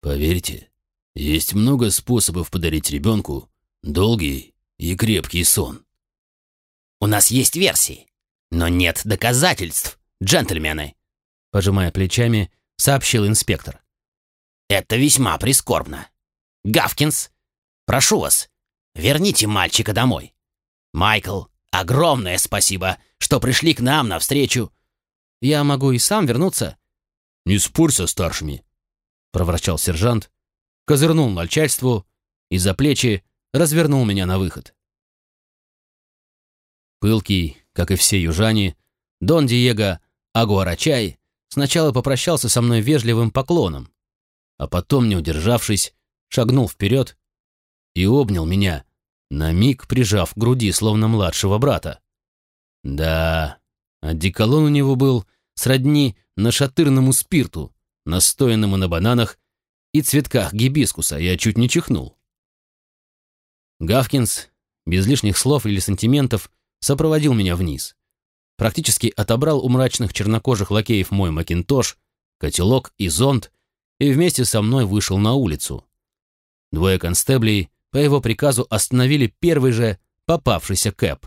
«Поверьте, есть много способов подарить ребенку долгий и крепкий сон». «У нас есть версии, но нет доказательств, джентльмены», пожимая плечами, сообщил инспектор. «Это весьма прискорбно. Гавкинс, прошу вас, верните мальчика домой. Майкл, огромное спасибо, что пришли к нам навстречу. Я могу и сам вернуться». «Не спорь со старшими», — проворчал сержант, козырнул начальству и за плечи развернул меня на выход. Пылкий, как и все южане, Дон Диего Агуарачай сначала попрощался со мной вежливым поклоном, а потом, не удержавшись, шагнул вперед и обнял меня, на миг прижав к груди, словно младшего брата. Да, одеколон у него был сродни нашатырному спирту, настоянному на бананах и цветках гибискуса, я чуть не чихнул. Гавкинс, без лишних слов или сантиментов, сопроводил меня вниз. Практически отобрал у мрачных чернокожих лакеев мой макинтош, котелок и зонт и вместе со мной вышел на улицу. Двое констеблей по его приказу остановили первый же попавшийся кэп.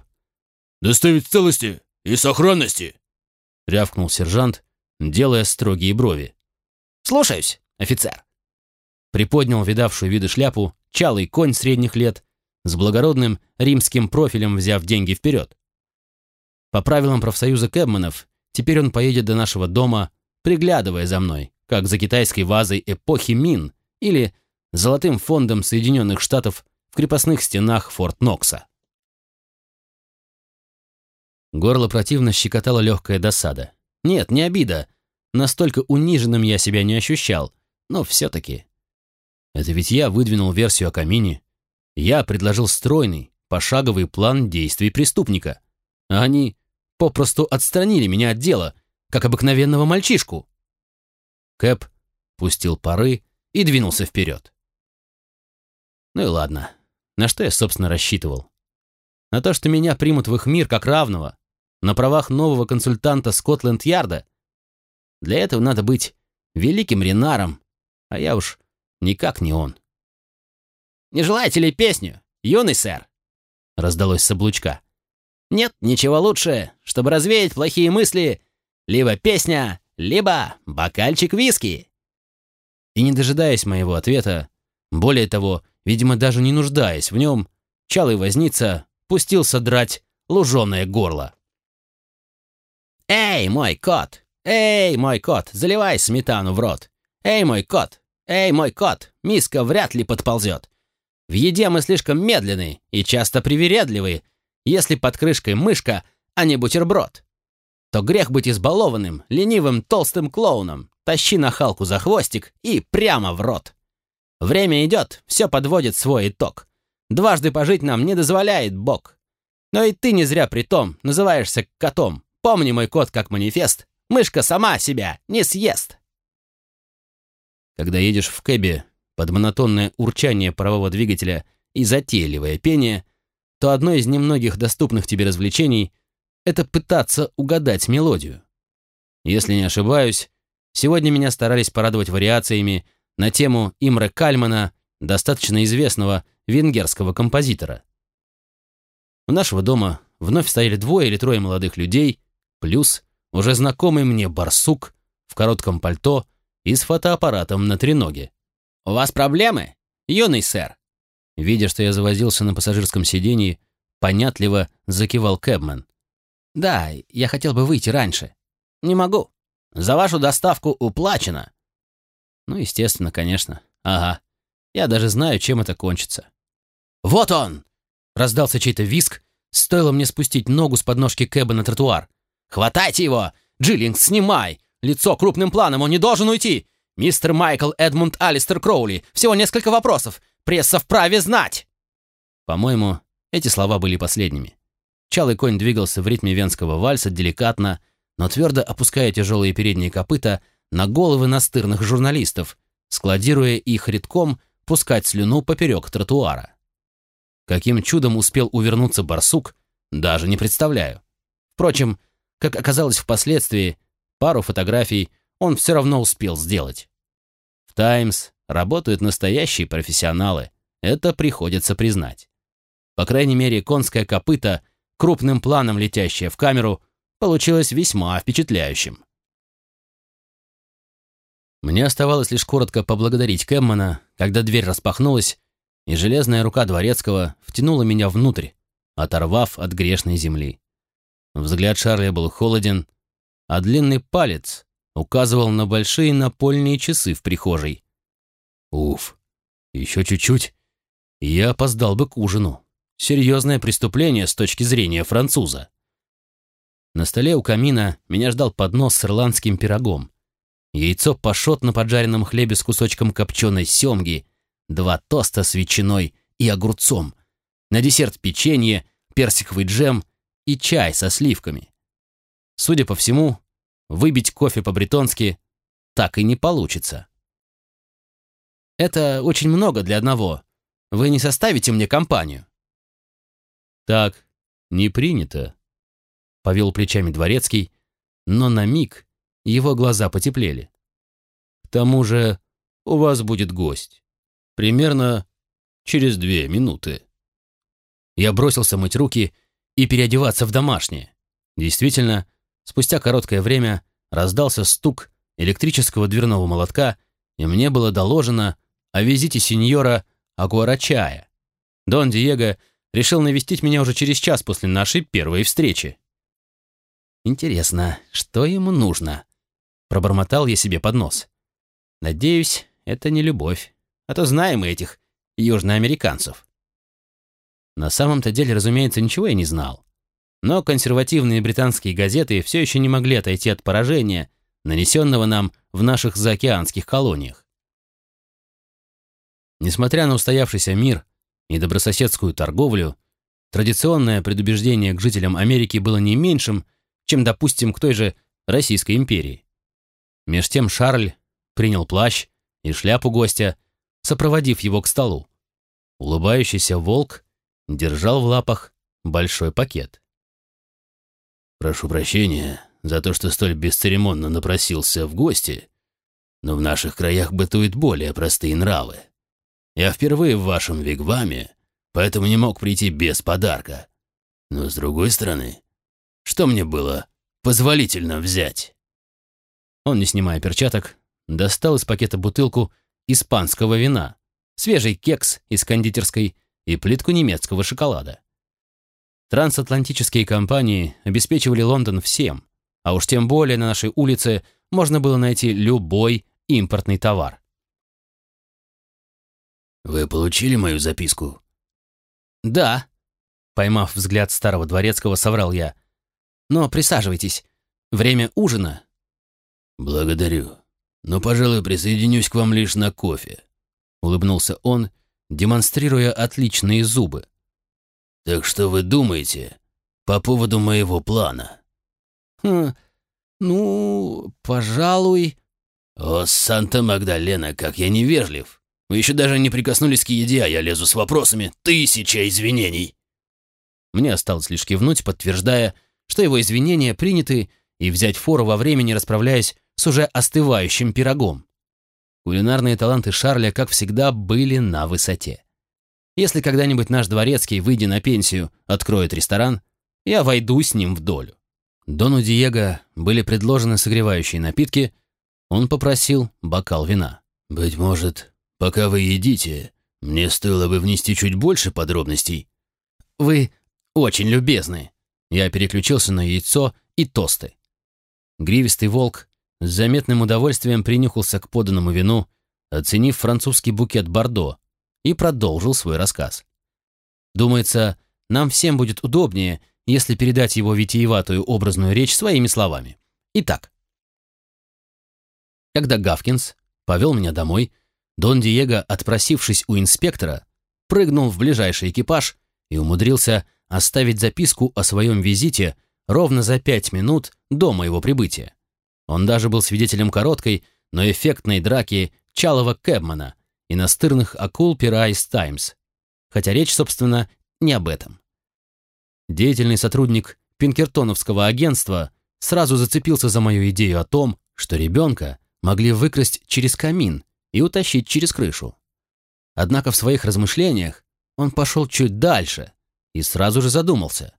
«Доставить в целости и сохранности!» рявкнул сержант, делая строгие брови. Слушаюсь, офицер. Приподнял видавшую виды шляпу чалый конь средних лет с благородным римским профилем, взяв деньги вперед. По правилам профсоюза кэбманов, теперь он поедет до нашего дома, приглядывая за мной, как за китайской вазой эпохи Мин или золотым фондом Соединенных Штатов в крепостных стенах Форт Нокса. Горло противно щекотала легкая досада. Нет, не обида. Настолько униженным я себя не ощущал, но все-таки. Это ведь я выдвинул версию о камине. Я предложил стройный, пошаговый план действий преступника. А они попросту отстранили меня от дела, как обыкновенного мальчишку. Кэп пустил пары и двинулся вперед. Ну и ладно. На что я, собственно, рассчитывал? На то, что меня примут в их мир как равного, на правах нового консультанта Скотленд-Ярда. Для этого надо быть великим ренаром, а я уж никак не он. «Не желаете ли песню, юный сэр?» раздалось с облучка. «Нет ничего лучше, чтобы развеять плохие мысли. Либо песня, либо бокальчик виски». И не дожидаясь моего ответа, более того, видимо, даже не нуждаясь в нем, чалый возница пустился драть луженое горло. «Эй, мой кот! Эй, мой кот, заливай сметану в рот! Эй, мой кот! Эй, мой кот! Миска вряд ли подползет! В еде мы слишком медленны и часто привередливы. Если под крышкой мышка, а не бутерброд, то грех быть избалованным, ленивым, толстым клоуном. Тащи нахалку за хвостик и прямо в рот. Время идет, все подводит свой итог. Дважды пожить нам не дозволяет Бог. Но и ты не зря при том называешься котом. Помни мой код как манифест. Мышка сама себя не съест. Когда едешь в кэбе под монотонное урчание парового двигателя и затейливое пение, то одно из немногих доступных тебе развлечений — это пытаться угадать мелодию. Если не ошибаюсь, сегодня меня старались порадовать вариациями на тему Имре Кальмана, достаточно известного венгерского композитора. У нашего дома вновь стояли двое или трое молодых людей, Плюс уже знакомый мне барсук в коротком пальто и с фотоаппаратом на треноге. «У вас проблемы, юный сэр?» Видя, что я завозился на пассажирском сиденье, понятливо закивал Кэбмен. «Да, я хотел бы выйти раньше. Не могу. За вашу доставку уплачено». «Ну, естественно, конечно. Ага. Я даже знаю, чем это кончится». «Вот он!» — раздался чей-то виск, стоило мне спустить ногу с подножки Кэба на тротуар. «Хватайте его! Джиллинг, снимай! Лицо крупным планом, он не должен уйти! Мистер Майкл Эдмунд Алистер Кроули, всего несколько вопросов. Пресса вправе знать!» По-моему, эти слова были последними. Чалый конь двигался в ритме венского вальса деликатно, но твердо опуская тяжелые передние копыта на головы настырных журналистов, складируя их редком пускать слюну поперек тротуара. Каким чудом успел увернуться барсук, даже не представляю. Впрочем, как оказалось впоследствии, пару фотографий он все равно успел сделать. В «Таймс» работают настоящие профессионалы, это приходится признать. По крайней мере, конское копыто, крупным планом летящее в камеру, получилось весьма впечатляющим. Мне оставалось лишь коротко поблагодарить Кэммона, когда дверь распахнулась, и железная рука дворецкого втянула меня внутрь, оторвав от грешной земли. Взгляд Шарля был холоден, а длинный палец указывал на большие напольные часы в прихожей. Уф, еще чуть-чуть, и я опоздал бы к ужину. Серьезное преступление с точки зрения француза. На столе у камина меня ждал поднос с ирландским пирогом. Яйцо пашот на поджаренном хлебе с кусочком копченой семги, два тоста с ветчиной и огурцом, на десерт печенье, персиковый джем и чай со сливками. Судя по всему, выбить кофе по-бретонски так и не получится. Это очень много для одного. Вы не составите мне компанию? Так, не принято, повел плечами дворецкий, но на миг его глаза потеплели. К тому же у вас будет гость. Примерно через две минуты. Я бросился мыть руки и переодеваться в домашнее. Действительно, спустя короткое время раздался стук, электрического дверного молотка, и мне было доложено о визите сеньора Агуарачая. Дон Диего решил навестить меня уже через час после нашей первой встречи. «Интересно, что ему нужно?» Пробормотал я себе под нос. «Надеюсь, это не любовь, а то знаем мы этих южноамериканцев». На самом-то деле, разумеется, ничего я не знал. Но консервативные британские газеты все еще не могли отойти от поражения, нанесенного нам в наших заокеанских колониях. Несмотря на устоявшийся мир и добрососедскую торговлю, традиционное предубеждение к жителям Америки было не меньшим, чем, допустим, к той же Российской империи. Меж тем Шарль принял плащ и шляпу гостя, сопроводив его к столу. Улыбающийся волк держал в лапах большой пакет. «Прошу прощения за то, что столь бесцеремонно напросился в гости, но в наших краях бытуют более простые нравы. Я впервые в вашем вигваме, поэтому не мог прийти без подарка. Но с другой стороны, что мне было позволительно взять?» Он, не снимая перчаток, достал из пакета бутылку испанского вина, свежий кекс из кондитерской и плитку немецкого шоколада. Трансатлантические компании обеспечивали Лондон всем, а уж тем более на нашей улице можно было найти любой импортный товар. «Вы получили мою записку?» «Да», — поймав взгляд старого дворецкого, соврал я. «Но присаживайтесь. Время ужина». «Благодарю. Но, пожалуй, присоединюсь к вам лишь на кофе», — улыбнулся он, демонстрируя отличные зубы. «Так что вы думаете по поводу моего плана?» «Хм, ну, пожалуй...» «О, Санта-Магдалена, как я невежлив! Вы еще даже не прикоснулись к еде, а я лезу с вопросами. Тысяча извинений!» Мне осталось лишь кивнуть, подтверждая, что его извинения приняты, и взять фору во времени, расправляясь с уже остывающим пирогом. Кулинарные таланты Шарля, как всегда, были на высоте. Если когда-нибудь наш дворецкий, выйдя на пенсию, откроет ресторан, я войду с ним в долю. Дону Диего были предложены согревающие напитки, он попросил бокал вина. «Быть может, пока вы едите, мне стоило бы внести чуть больше подробностей?» «Вы очень любезны». Я переключился на яйцо и тосты. Гривистый волк с заметным удовольствием принюхался к поданному вину, оценив французский букет Бордо, и продолжил свой рассказ. Думается, нам всем будет удобнее, если передать его витиеватую образную речь своими словами. Итак, когда Гавкинс повел меня домой, Дон Диего, отпросившись у инспектора, прыгнул в ближайший экипаж и умудрился оставить записку о своем визите ровно за пять минут до моего прибытия. Он даже был свидетелем короткой, но эффектной драки Чалова Кэбмана и настырных акул пера из Таймс. Хотя речь, собственно, не об этом. Деятельный сотрудник Пинкертоновского агентства сразу зацепился за мою идею о том, что ребенка могли выкрасть через камин и утащить через крышу. Однако в своих размышлениях он пошел чуть дальше и сразу же задумался.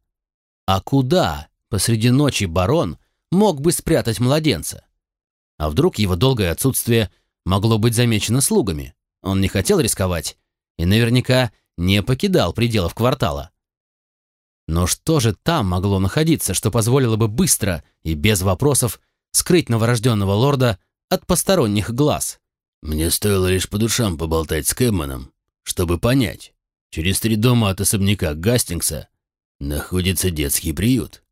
А куда посреди ночи барон мог бы спрятать младенца. А вдруг его долгое отсутствие могло быть замечено слугами? Он не хотел рисковать и наверняка не покидал пределов квартала. Но что же там могло находиться, что позволило бы быстро и без вопросов скрыть новорожденного лорда от посторонних глаз? Мне стоило лишь по душам поболтать с Кэбманом, чтобы понять, через три дома от особняка Гастингса находится детский приют.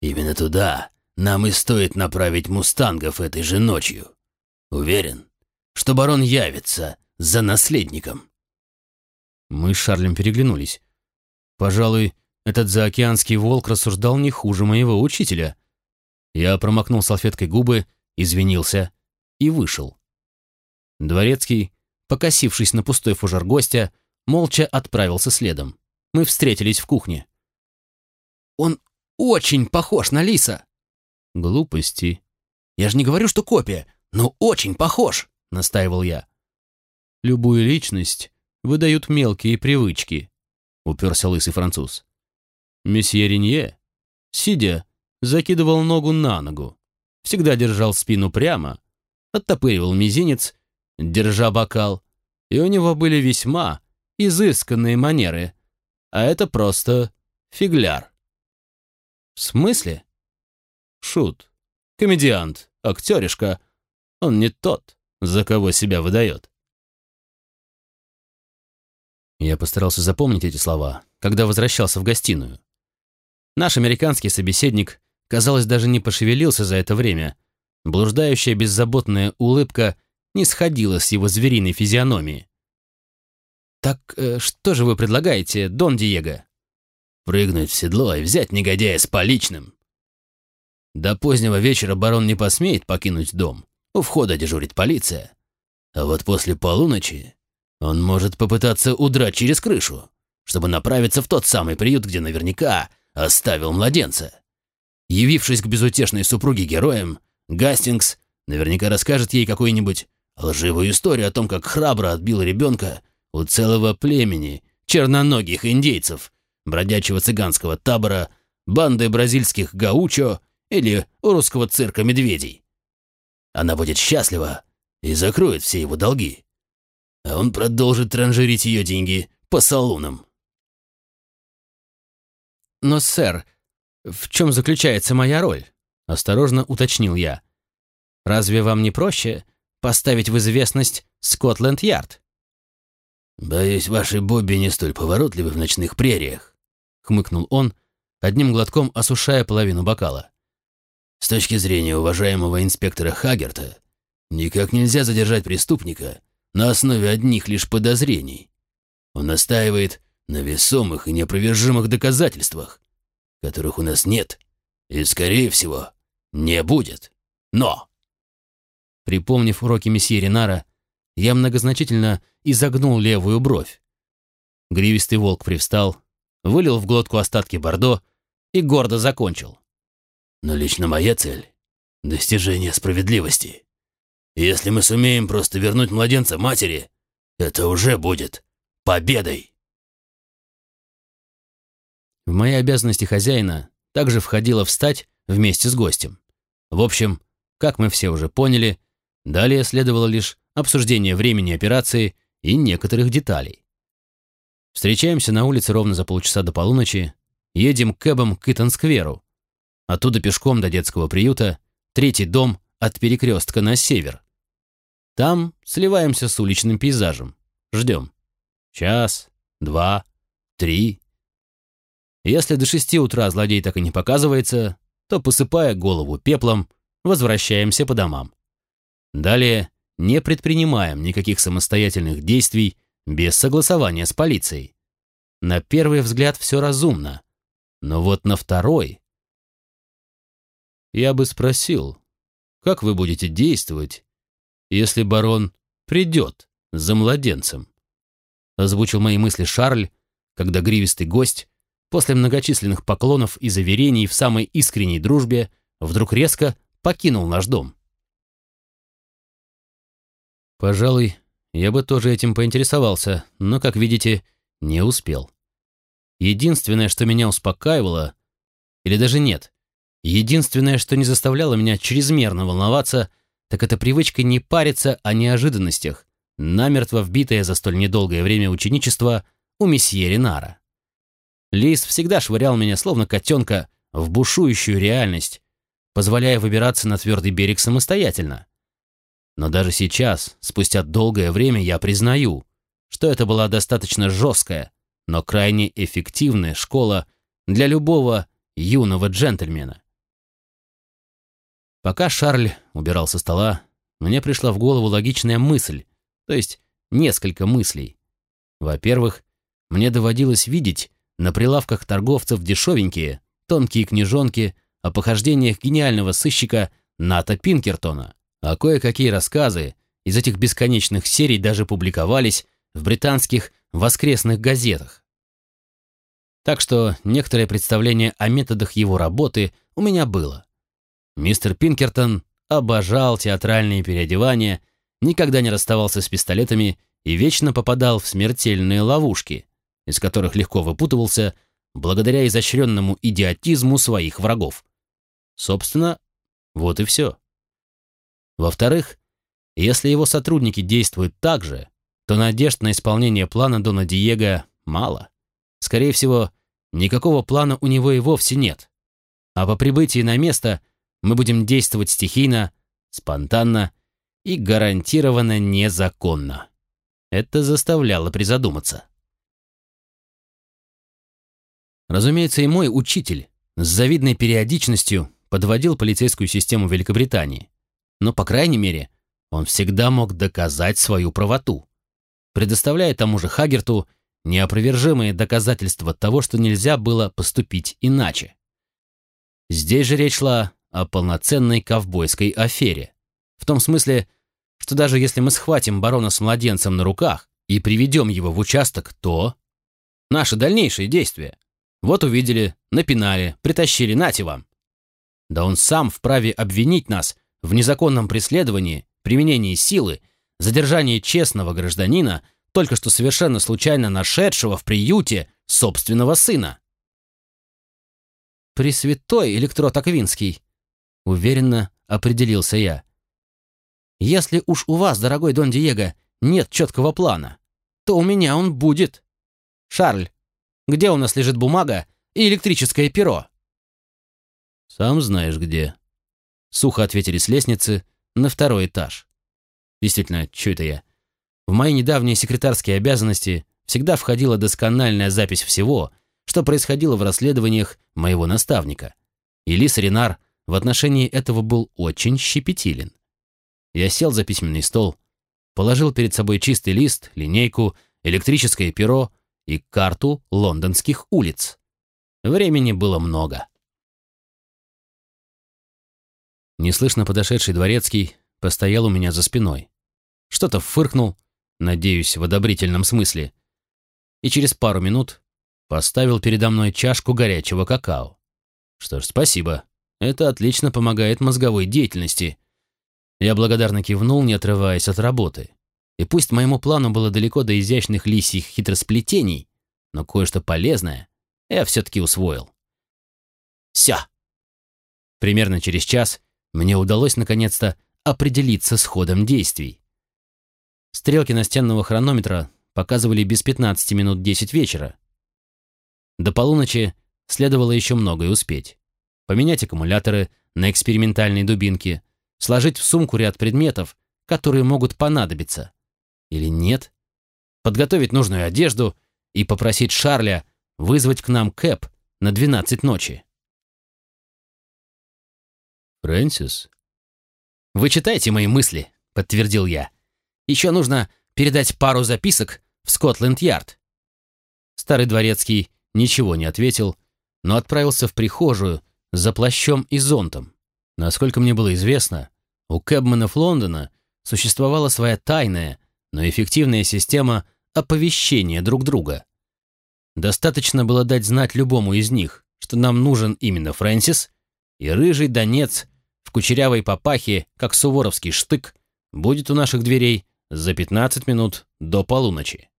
Именно туда нам и стоит направить мустангов этой же ночью. Уверен, что барон явится за наследником. Мы с Шарлем переглянулись. Пожалуй, этот заокеанский волк рассуждал не хуже моего учителя. Я промокнул салфеткой губы, извинился и вышел. Дворецкий, покосившись на пустой фужер гостя, молча отправился следом. Мы встретились в кухне. «Он очень похож на лиса!» Глупости. Я же не говорю, что копия, но очень похож, настаивал я. Любую личность выдают мелкие привычки, уперся лысый француз. Месье Ренье, сидя, закидывал ногу на ногу, всегда держал спину прямо, оттопыривал мизинец, держа бокал, и у него были весьма изысканные манеры, а это просто фигляр. В смысле? Шут, комедиант, актеришка. Он не тот, за кого себя выдает. Я постарался запомнить эти слова, когда возвращался в гостиную. Наш американский собеседник, казалось, даже не пошевелился за это время. Блуждающая беззаботная улыбка не сходила с его звериной физиономии. «Так э, что же вы предлагаете, Дон Диего?» «Прыгнуть в седло и взять негодяя с поличным». До позднего вечера барон не посмеет покинуть дом. У входа дежурит полиция. А вот после полуночи он может попытаться удрать через крышу, чтобы направиться в тот самый приют, где наверняка оставил младенца. Явившись к безутешной супруге героем, Гастингс наверняка расскажет ей какую-нибудь лживую историю о том, как храбро отбил ребенка у целого племени черноногих индейцев, бродячего цыганского табора, банды бразильских гаучо или у русского цирка медведей. Она будет счастлива и закроет все его долги. А он продолжит транжирить ее деньги по салунам. «Но, сэр, в чем заключается моя роль?» — осторожно уточнил я. «Разве вам не проще поставить в известность Скотленд-Ярд?» «Боюсь, ваши Бобби не столь поворотливы в ночных прериях», — хмыкнул он, одним глотком осушая половину бокала. «С точки зрения уважаемого инспектора Хагерта, никак нельзя задержать преступника на основе одних лишь подозрений. Он настаивает на весомых и неопровержимых доказательствах, которых у нас нет и, скорее всего, не будет. Но...» Припомнив уроки месье Ренара, я многозначительно изогнул левую бровь. Гривистый волк привстал, вылил в глотку остатки бордо и гордо закончил. «Но лично моя цель — достижение справедливости. Если мы сумеем просто вернуть младенца матери, это уже будет победой!» В мои обязанности хозяина также входило встать вместе с гостем. В общем, как мы все уже поняли, далее следовало лишь обсуждение времени операции и некоторых деталей. Встречаемся на улице ровно за полчаса до полуночи, едем кэбом к Итан-скверу, оттуда пешком до детского приюта, третий дом от перекрестка на север. Там сливаемся с уличным пейзажем, ждем. Час, два, три, если до шести утра злодей так и не показывается, то, посыпая голову пеплом, возвращаемся по домам. Далее не предпринимаем никаких самостоятельных действий без согласования с полицией. На первый взгляд все разумно, но вот на второй... Я бы спросил, как вы будете действовать, если барон придет за младенцем? Озвучил мои мысли Шарль, когда гривистый гость после многочисленных поклонов и заверений в самой искренней дружбе, вдруг резко покинул наш дом. Пожалуй, я бы тоже этим поинтересовался, но, как видите, не успел. Единственное, что меня успокаивало, или даже нет, единственное, что не заставляло меня чрезмерно волноваться, так это привычка не париться о неожиданностях, намертво вбитая за столь недолгое время ученичества у месье Ренара. Лис всегда швырял меня, словно котенка, в бушующую реальность, позволяя выбираться на твердый берег самостоятельно. Но даже сейчас, спустя долгое время, я признаю, что это была достаточно жесткая, но крайне эффективная школа для любого юного джентльмена. Пока Шарль убирал со стола, мне пришла в голову логичная мысль, то есть несколько мыслей. Во-первых, мне доводилось видеть, на прилавках торговцев дешевенькие, тонкие книжонки о похождениях гениального сыщика Ната Пинкертона, а кое-какие рассказы из этих бесконечных серий даже публиковались в британских воскресных газетах. Так что некоторое представление о методах его работы у меня было. Мистер Пинкертон обожал театральные переодевания, никогда не расставался с пистолетами и вечно попадал в смертельные ловушки, из которых легко выпутывался благодаря изощренному идиотизму своих врагов. Собственно, вот и все. Во-вторых, Если его сотрудники действуют так же, то надежд на исполнение плана Дона Диего мало. Скорее всего, никакого плана у него и вовсе нет. А по прибытии на место мы будем действовать стихийно, спонтанно и гарантированно незаконно. Это заставляло призадуматься. Разумеется, и мой учитель с завидной периодичностью подводил полицейскую систему Великобритании. Но, по крайней мере, он всегда мог доказать свою правоту, предоставляя тому же Хагерту неопровержимые доказательства того, что нельзя было поступить иначе. Здесь же речь шла о полноценной ковбойской афере. В том смысле, что даже если мы схватим барона с младенцем на руках и приведем его в участок, то... Наши дальнейшие действия. Вот увидели, напинали, притащили, нате вам. Да он сам вправе обвинить нас в незаконном преследовании, применении силы, задержании честного гражданина, только что совершенно случайно нашедшего в приюте собственного сына. «Пресвятой электрод Аквинский», — уверенно определился я. «Если уж у вас, дорогой Дон Диего, нет четкого плана, то у меня он будет. Шарль, где у нас лежит бумага и электрическое перо?» «Сам знаешь где», — сухо ответили с лестницы на второй этаж. Действительно, что это я? В мои недавние секретарские обязанности всегда входила доскональная запись всего, что происходило в расследованиях моего наставника. И Лис Ренар в отношении этого был очень щепетилен. Я сел за письменный стол, положил перед собой чистый лист, линейку, электрическое перо и карту лондонских улиц. Времени было много. Неслышно подошедший дворецкий постоял у меня за спиной. Что-то фыркнул, надеюсь, в одобрительном смысле, и через пару минут поставил передо мной чашку горячего какао. Что ж, спасибо. Это отлично помогает мозговой деятельности. Я благодарно кивнул, не отрываясь от работы. И пусть моему плану было далеко до изящных лисьих хитросплетений, но кое-что полезное я все-таки усвоил. Все. Примерно через час мне удалось наконец-то определиться с ходом действий. Стрелки настенного хронометра показывали без 15 минут 10 вечера. До полуночи следовало еще многое успеть. Поменять аккумуляторы на экспериментальной дубинке, сложить в сумку ряд предметов, которые могут понадобиться. Или нет? Подготовить нужную одежду и попросить Шарля вызвать к нам Кэп на 12 ночи. «Фрэнсис?» «Вы читаете мои мысли», — подтвердил я. «Еще нужно передать пару записок в Скотленд-Ярд». Старый дворецкий ничего не ответил, но отправился в прихожую за плащом и зонтом. Насколько мне было известно, у кэбменов Лондона существовала своя тайная, но эффективная система оповещения друг друга. Достаточно было дать знать любому из них, что нам нужен именно Фрэнсис, и рыжий донец в кучерявой папахе, как суворовский штык, будет у наших дверей за 15 минут до полуночи.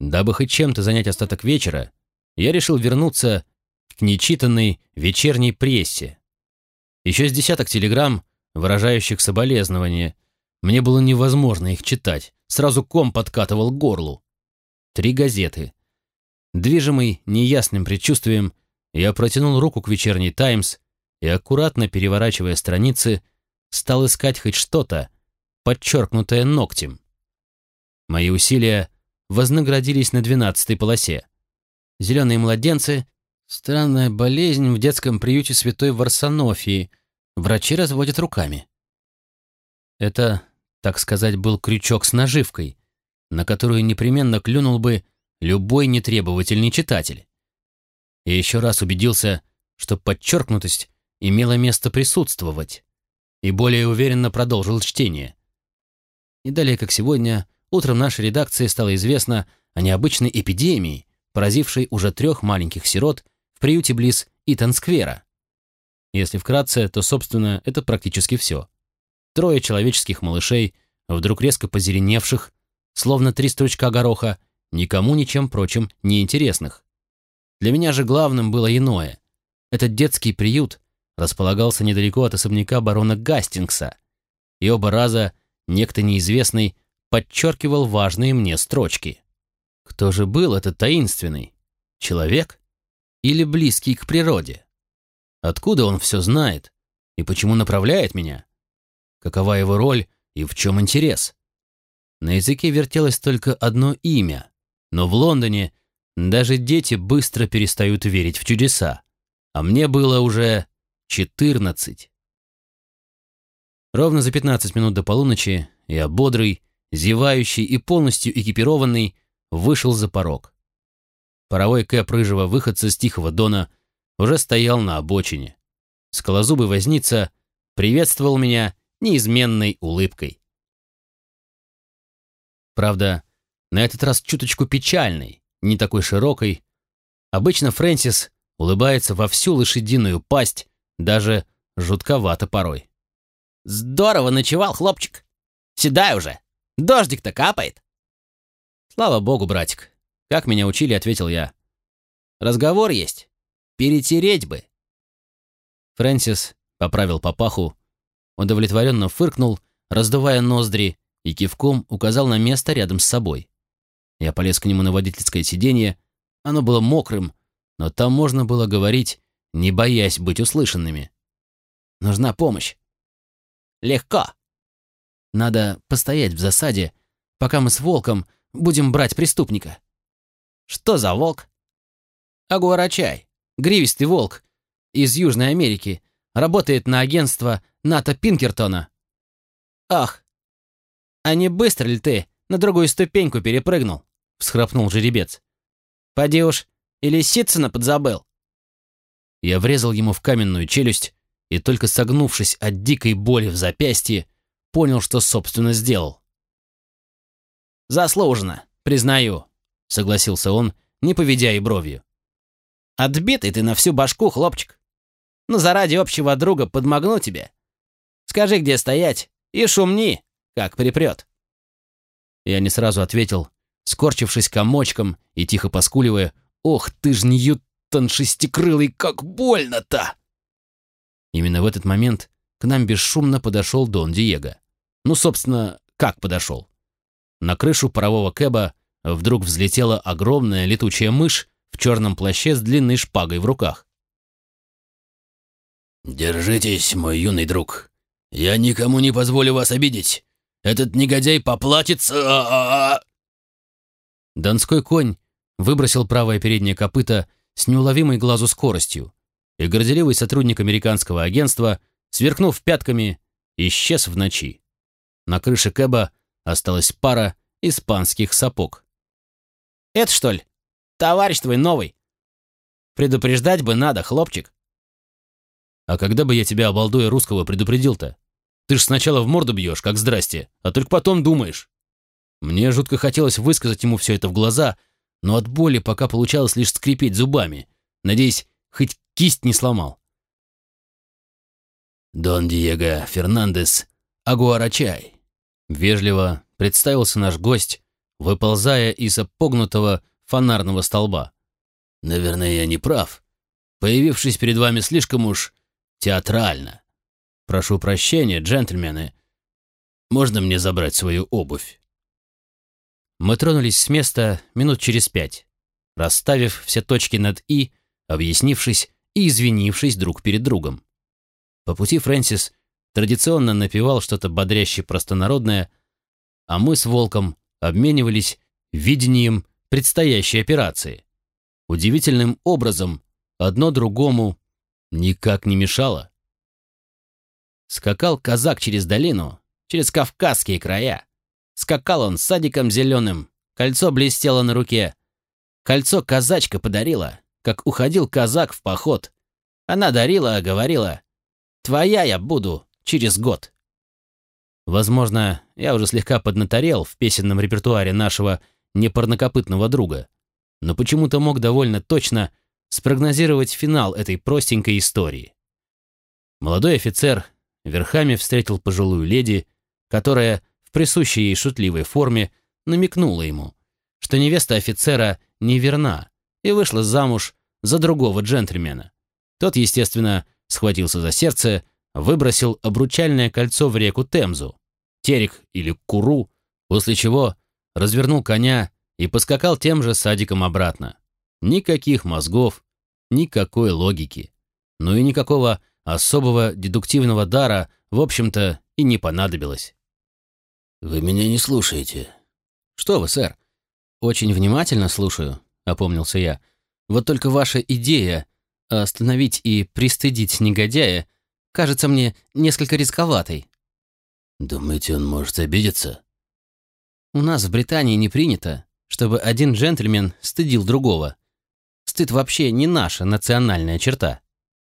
Дабы хоть чем-то занять остаток вечера, я решил вернуться к нечитанной вечерней прессе. Еще с десяток телеграмм, выражающих соболезнования. Мне было невозможно их читать, сразу ком подкатывал к горлу. Три газеты. Движимый неясным предчувствием, я протянул руку к вечерней «Таймс» и, аккуратно переворачивая страницы, стал искать хоть что-то, подчеркнутое ногтем. Мои усилия вознаградились на двенадцатой полосе. Зеленые младенцы — странная болезнь в детском приюте святой Варсонофии. Врачи разводят руками. Это, так сказать, был крючок с наживкой, на которую непременно клюнул бы любой нетребовательный читатель. И еще раз убедился, что подчеркнутость имело место присутствовать, и более уверенно продолжил чтение. И далее, как сегодня, утром нашей редакции стало известно о необычной эпидемии, поразившей уже трех маленьких сирот приюте близ Итан-сквера. Если вкратце, то, собственно, это практически все. Трое человеческих малышей, вдруг резко позеленевших, словно три стручка гороха, никому ничем прочим не интересных. Для меня же главным было иное. Этот детский приют располагался недалеко от особняка барона Гастингса, и оба раза некто неизвестный подчеркивал важные мне строчки. Кто же был этот таинственный? Человек? Или близкий к природе? Откуда он все знает? И почему направляет меня? Какова его роль и в чем интерес? На языке вертелось только одно имя, но в Лондоне даже дети быстро перестают верить в чудеса, а мне было уже четырнадцать. Ровно за пятнадцать минут до полуночи я бодрый, зевающий и полностью экипированный вышел за порог. Паровой кэп рыжего выходца с Тихого Дона уже стоял на обочине. Скалозубый возница приветствовал меня неизменной улыбкой. Правда, на этот раз чуточку печальной, не такой широкой. Обычно Фрэнсис улыбается во всю лошадиную пасть, даже жутковато порой. «Здорово ночевал, хлопчик! Седай уже! Дождик-то капает!» «Слава богу, братик! Как меня учили, ответил я. Разговор есть. Перетереть бы. Фрэнсис поправил папаху, удовлетворенно фыркнул, раздувая ноздри, и кивком указал на место рядом с собой. Я полез к нему на водительское сиденье. Оно было мокрым, но там можно было говорить, не боясь быть услышанными. Нужна помощь. Легко. Надо постоять в засаде, пока мы с волком будем брать преступника. Что за волк? Агуарачай, гривистый волк из Южной Америки, работает на агентство Ната Пинкертона. Ах, а не быстро ли ты на другую ступеньку перепрыгнул? всхрапнул жеребец. Поди уж, или Ситцена подзабыл. Я врезал ему в каменную челюсть и только согнувшись от дикой боли в запястье, понял, что собственно сделал. «Заслуженно, признаю», — согласился он, не поведя и бровью. «Отбитый ты на всю башку, хлопчик. Но заради общего друга подмогну тебе. Скажи, где стоять, и шумни, как припрет». Я не сразу ответил, скорчившись комочком и тихо поскуливая, «Ох ты ж, Ньютон шестикрылый, как больно-то!» Именно в этот момент к нам бесшумно подошел Дон Диего. Ну, собственно, как подошел? На крышу парового кэба вдруг взлетела огромная летучая мышь в черном плаще с длинной шпагой в руках. «Держитесь, мой юный друг. Я никому не позволю вас обидеть. Этот негодяй поплатится!» а -а -а Донской конь выбросил правое переднее копыто с неуловимой глазу скоростью, и горделивый сотрудник американского агентства, сверкнув пятками, исчез в ночи. На крыше Кэба осталась пара испанских сапог. «Это что ли? Товарищ твой новый? Предупреждать бы надо, хлопчик». «А когда бы я тебя, обалдуя русского, предупредил-то? Ты ж сначала в морду бьешь, как здрасте, а только потом думаешь». Мне жутко хотелось высказать ему все это в глаза, но от боли пока получалось лишь скрипеть зубами, надеясь, хоть кисть не сломал. «Дон Диего Фернандес Агуарачай», — вежливо представился наш гость, выползая из опогнутого фонарного столба. «Наверное, я не прав, появившись перед вами слишком уж театрально. Прошу прощения, джентльмены. Можно мне забрать свою обувь?» Мы тронулись с места минут через пять, расставив все точки над «и», объяснившись и извинившись друг перед другом. По пути Фрэнсис традиционно напевал что-то бодряще простонародное, а мы с Волком обменивались видением предстоящей операции. Удивительным образом одно другому никак не мешало. Скакал казак через долину, через кавказские края. Скакал он садиком зеленым, кольцо блестело на руке. Кольцо казачка подарила, как уходил казак в поход. Она дарила, говорила, «Твоя я буду через год». Возможно, я уже слегка поднаторел в песенном репертуаре нашего непарнокопытного друга, но почему-то мог довольно точно спрогнозировать финал этой простенькой истории. Молодой офицер верхами встретил пожилую леди, которая присущей ей шутливой форме, намекнула ему, что невеста офицера не верна и вышла замуж за другого джентльмена. Тот, естественно, схватился за сердце, выбросил обручальное кольцо в реку Темзу. Терек или куру, после чего развернул коня и поскакал тем же садиком обратно. Никаких мозгов, никакой логики, ну и никакого особого дедуктивного дара, в общем-то, и не понадобилось. «Вы меня не слушаете». «Что вы, сэр?» «Очень внимательно слушаю», — опомнился я. «Вот только ваша идея остановить и пристыдить негодяя кажется мне несколько рисковатой». «Думаете, он может обидеться?» «У нас в Британии не принято, чтобы один джентльмен стыдил другого. Стыд вообще не наша национальная черта».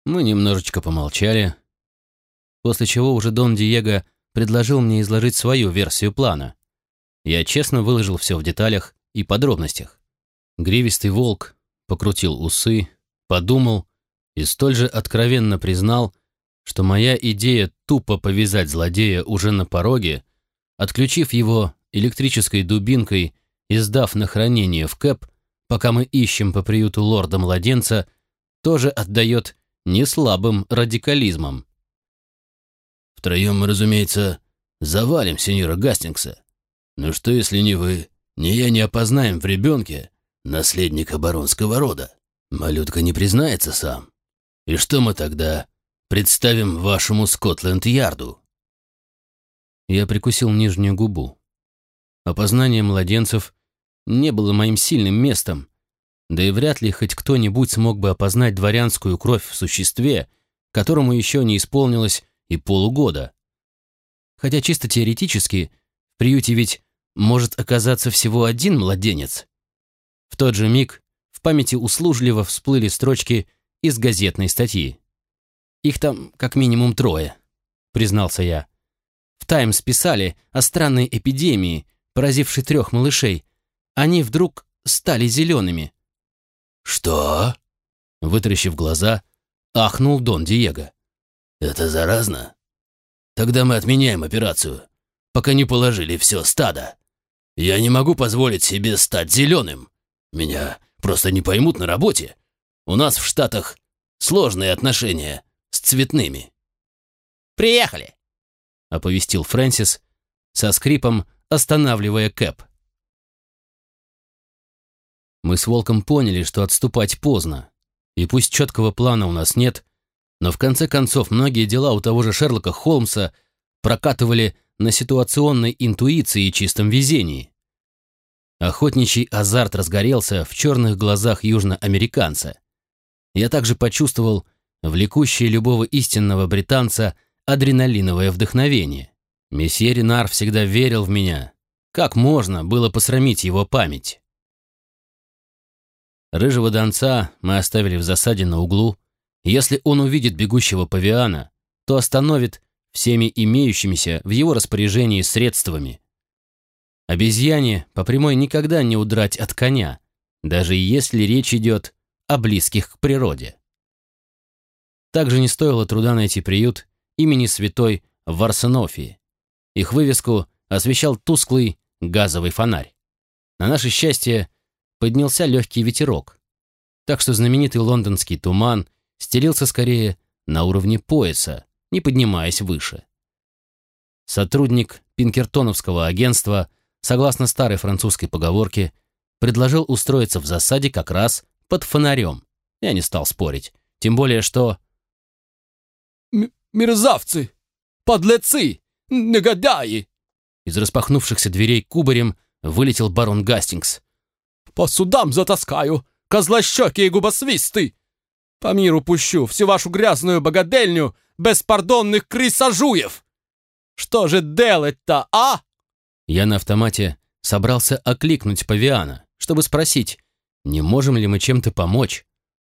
Мы немножечко помолчали, после чего уже Дон Диего предложил мне изложить свою версию плана. Я честно выложил все в деталях и подробностях. Гривистый волк покрутил усы, подумал и столь же откровенно признал, что моя идея тупо повязать злодея уже на пороге, отключив его электрической дубинкой и сдав на хранение в КЭП, пока мы ищем по приюту лорда-младенца, тоже отдает неслабым радикализмом. Втроем мы, разумеется, завалим сеньора Гастингса. Но что, если ни вы, ни я не опознаем в ребенке наследника баронского рода? Малютка не признается сам. И что мы тогда представим вашему Скотленд-Ярду?» Я прикусил нижнюю губу. Опознание младенцев не было моим сильным местом, да и вряд ли хоть кто-нибудь смог бы опознать дворянскую кровь в существе, которому еще не исполнилось и полугода. Хотя чисто теоретически в приюте ведь может оказаться всего один младенец. В тот же миг в памяти услужливо всплыли строчки из газетной статьи. «Их там как минимум трое», — признался я. В «Таймс» писали о странной эпидемии, поразившей трех малышей. Они вдруг стали зелеными. «Что?» — вытаращив глаза, ахнул Дон Диего. «Это заразно? Тогда мы отменяем операцию, пока не положили все стадо. Я не могу позволить себе стать зеленым. Меня просто не поймут на работе. У нас в Штатах сложные отношения с цветными». «Приехали!» — оповестил Фрэнсис, со скрипом останавливая Кэп. Мы с Волком поняли, что отступать поздно, и пусть четкого плана у нас нет, но в конце концов многие дела у того же Шерлока Холмса прокатывали на ситуационной интуиции и чистом везении. Охотничий азарт разгорелся в черных глазах южноамериканца я также почувствовал влекущее любого истинного британца адреналиновое вдохновение. Месье Ренар всегда верил в меня. Как можно было посрамить его память? Рыжего донца мы оставили в засаде на углу. Если он увидит бегущего павиана, то остановит всеми имеющимися в его распоряжении средствами. Обезьяне по прямой никогда не удрать от коня, даже если речь идет о близких к природе. Также не стоило труда найти приют имени святой Варсенофии. Их вывеску освещал тусклый газовый фонарь. На наше счастье поднялся легкий ветерок, так что знаменитый лондонский туман стелился скорее на уровне пояса, не поднимаясь выше. Сотрудник Пинкертоновского агентства, согласно старой французской поговорке, предложил устроиться в засаде как раз под фонарем. Я не стал спорить. Тем более, что... «Мерзавцы! Подлецы! Негодяи!» Из распахнувшихся дверей кубарем вылетел барон Гастингс. «По судам затаскаю, козлощеки и губосвисты! По миру пущу всю вашу грязную богадельню беспардонных крысажуев! Что же делать-то, а?» Я на автомате собрался окликнуть павиана, чтобы спросить, не можем ли мы чем-то помочь.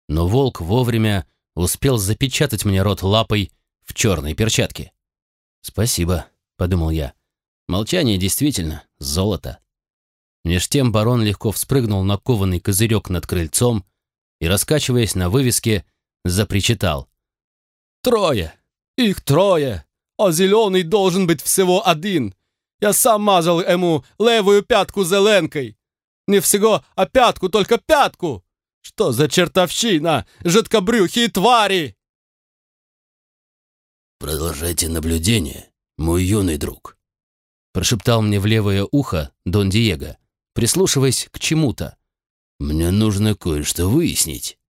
Но волк вовремя успел запечатать мне рот лапой в черной перчатке. «Спасибо», — подумал я. Молчание действительно золото. Меж тем барон легко вспрыгнул на кованый козырек над крыльцом и, раскачиваясь на вывеске, запричитал. «Трое! Их трое! А зеленый должен быть всего один! Я сам мазал ему левую пятку зеленкой! Не всего, а пятку, только пятку! Что за чертовщина, жидкобрюхие твари!» «Продолжайте наблюдение, мой юный друг», прошептал мне в левое ухо Дон Диего, прислушиваясь к чему-то. «Мне нужно кое-что выяснить».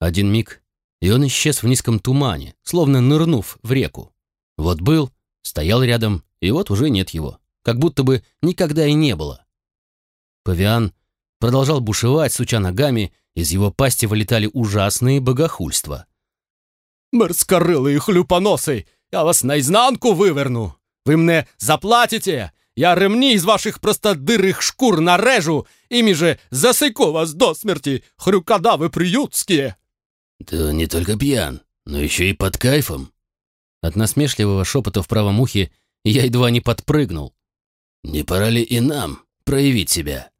Один миг, и он исчез в низком тумане, словно нырнув в реку. Вот был, стоял рядом, и вот уже нет его, как будто бы никогда и не было. Павиан продолжал бушевать, суча ногами, из его пасти вылетали ужасные богохульства. «Мерзкорылые хлюпоносы! Я вас наизнанку выверну! Вы мне заплатите! Я ремни из ваших простодырых шкур нарежу, ими же засыку вас до смерти, хрюкадавы приютские!» «Да не только пьян, но еще и под кайфом!» От насмешливого шепота в правом ухе я едва не подпрыгнул. «Не пора ли и нам проявить себя?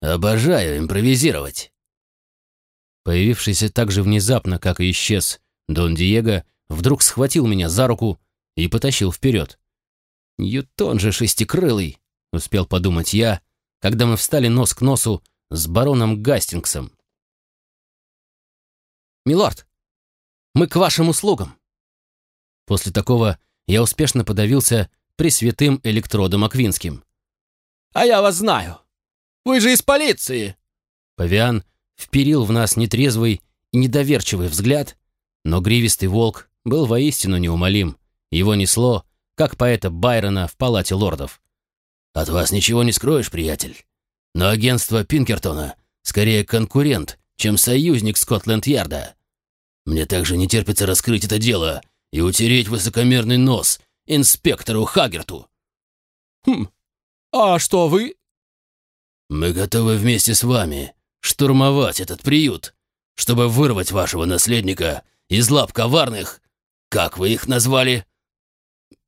Обожаю импровизировать!» Появившийся так же внезапно, как и исчез, Дон Диего вдруг схватил меня за руку и потащил вперед. «Ньютон же шестикрылый!» — успел подумать я, когда мы встали нос к носу с бароном Гастингсом. «Милорд, мы к вашим услугам!» После такого я успешно подавился пресвятым электродом Аквинским. «А я вас знаю! Вы же из полиции!» Павиан вперил в нас нетрезвый и недоверчивый взгляд, но гривистый волк был воистину неумолим. Его несло, как поэта Байрона в палате лордов. «От вас ничего не скроешь, приятель. Но агентство Пинкертона скорее конкурент, чем союзник Скотленд-Ярда. Мне также не терпится раскрыть это дело и утереть высокомерный нос инспектору Хагерту». «Хм, а что вы?» «Мы готовы вместе с вами штурмовать этот приют, чтобы вырвать вашего наследника из лап коварных, как вы их назвали?»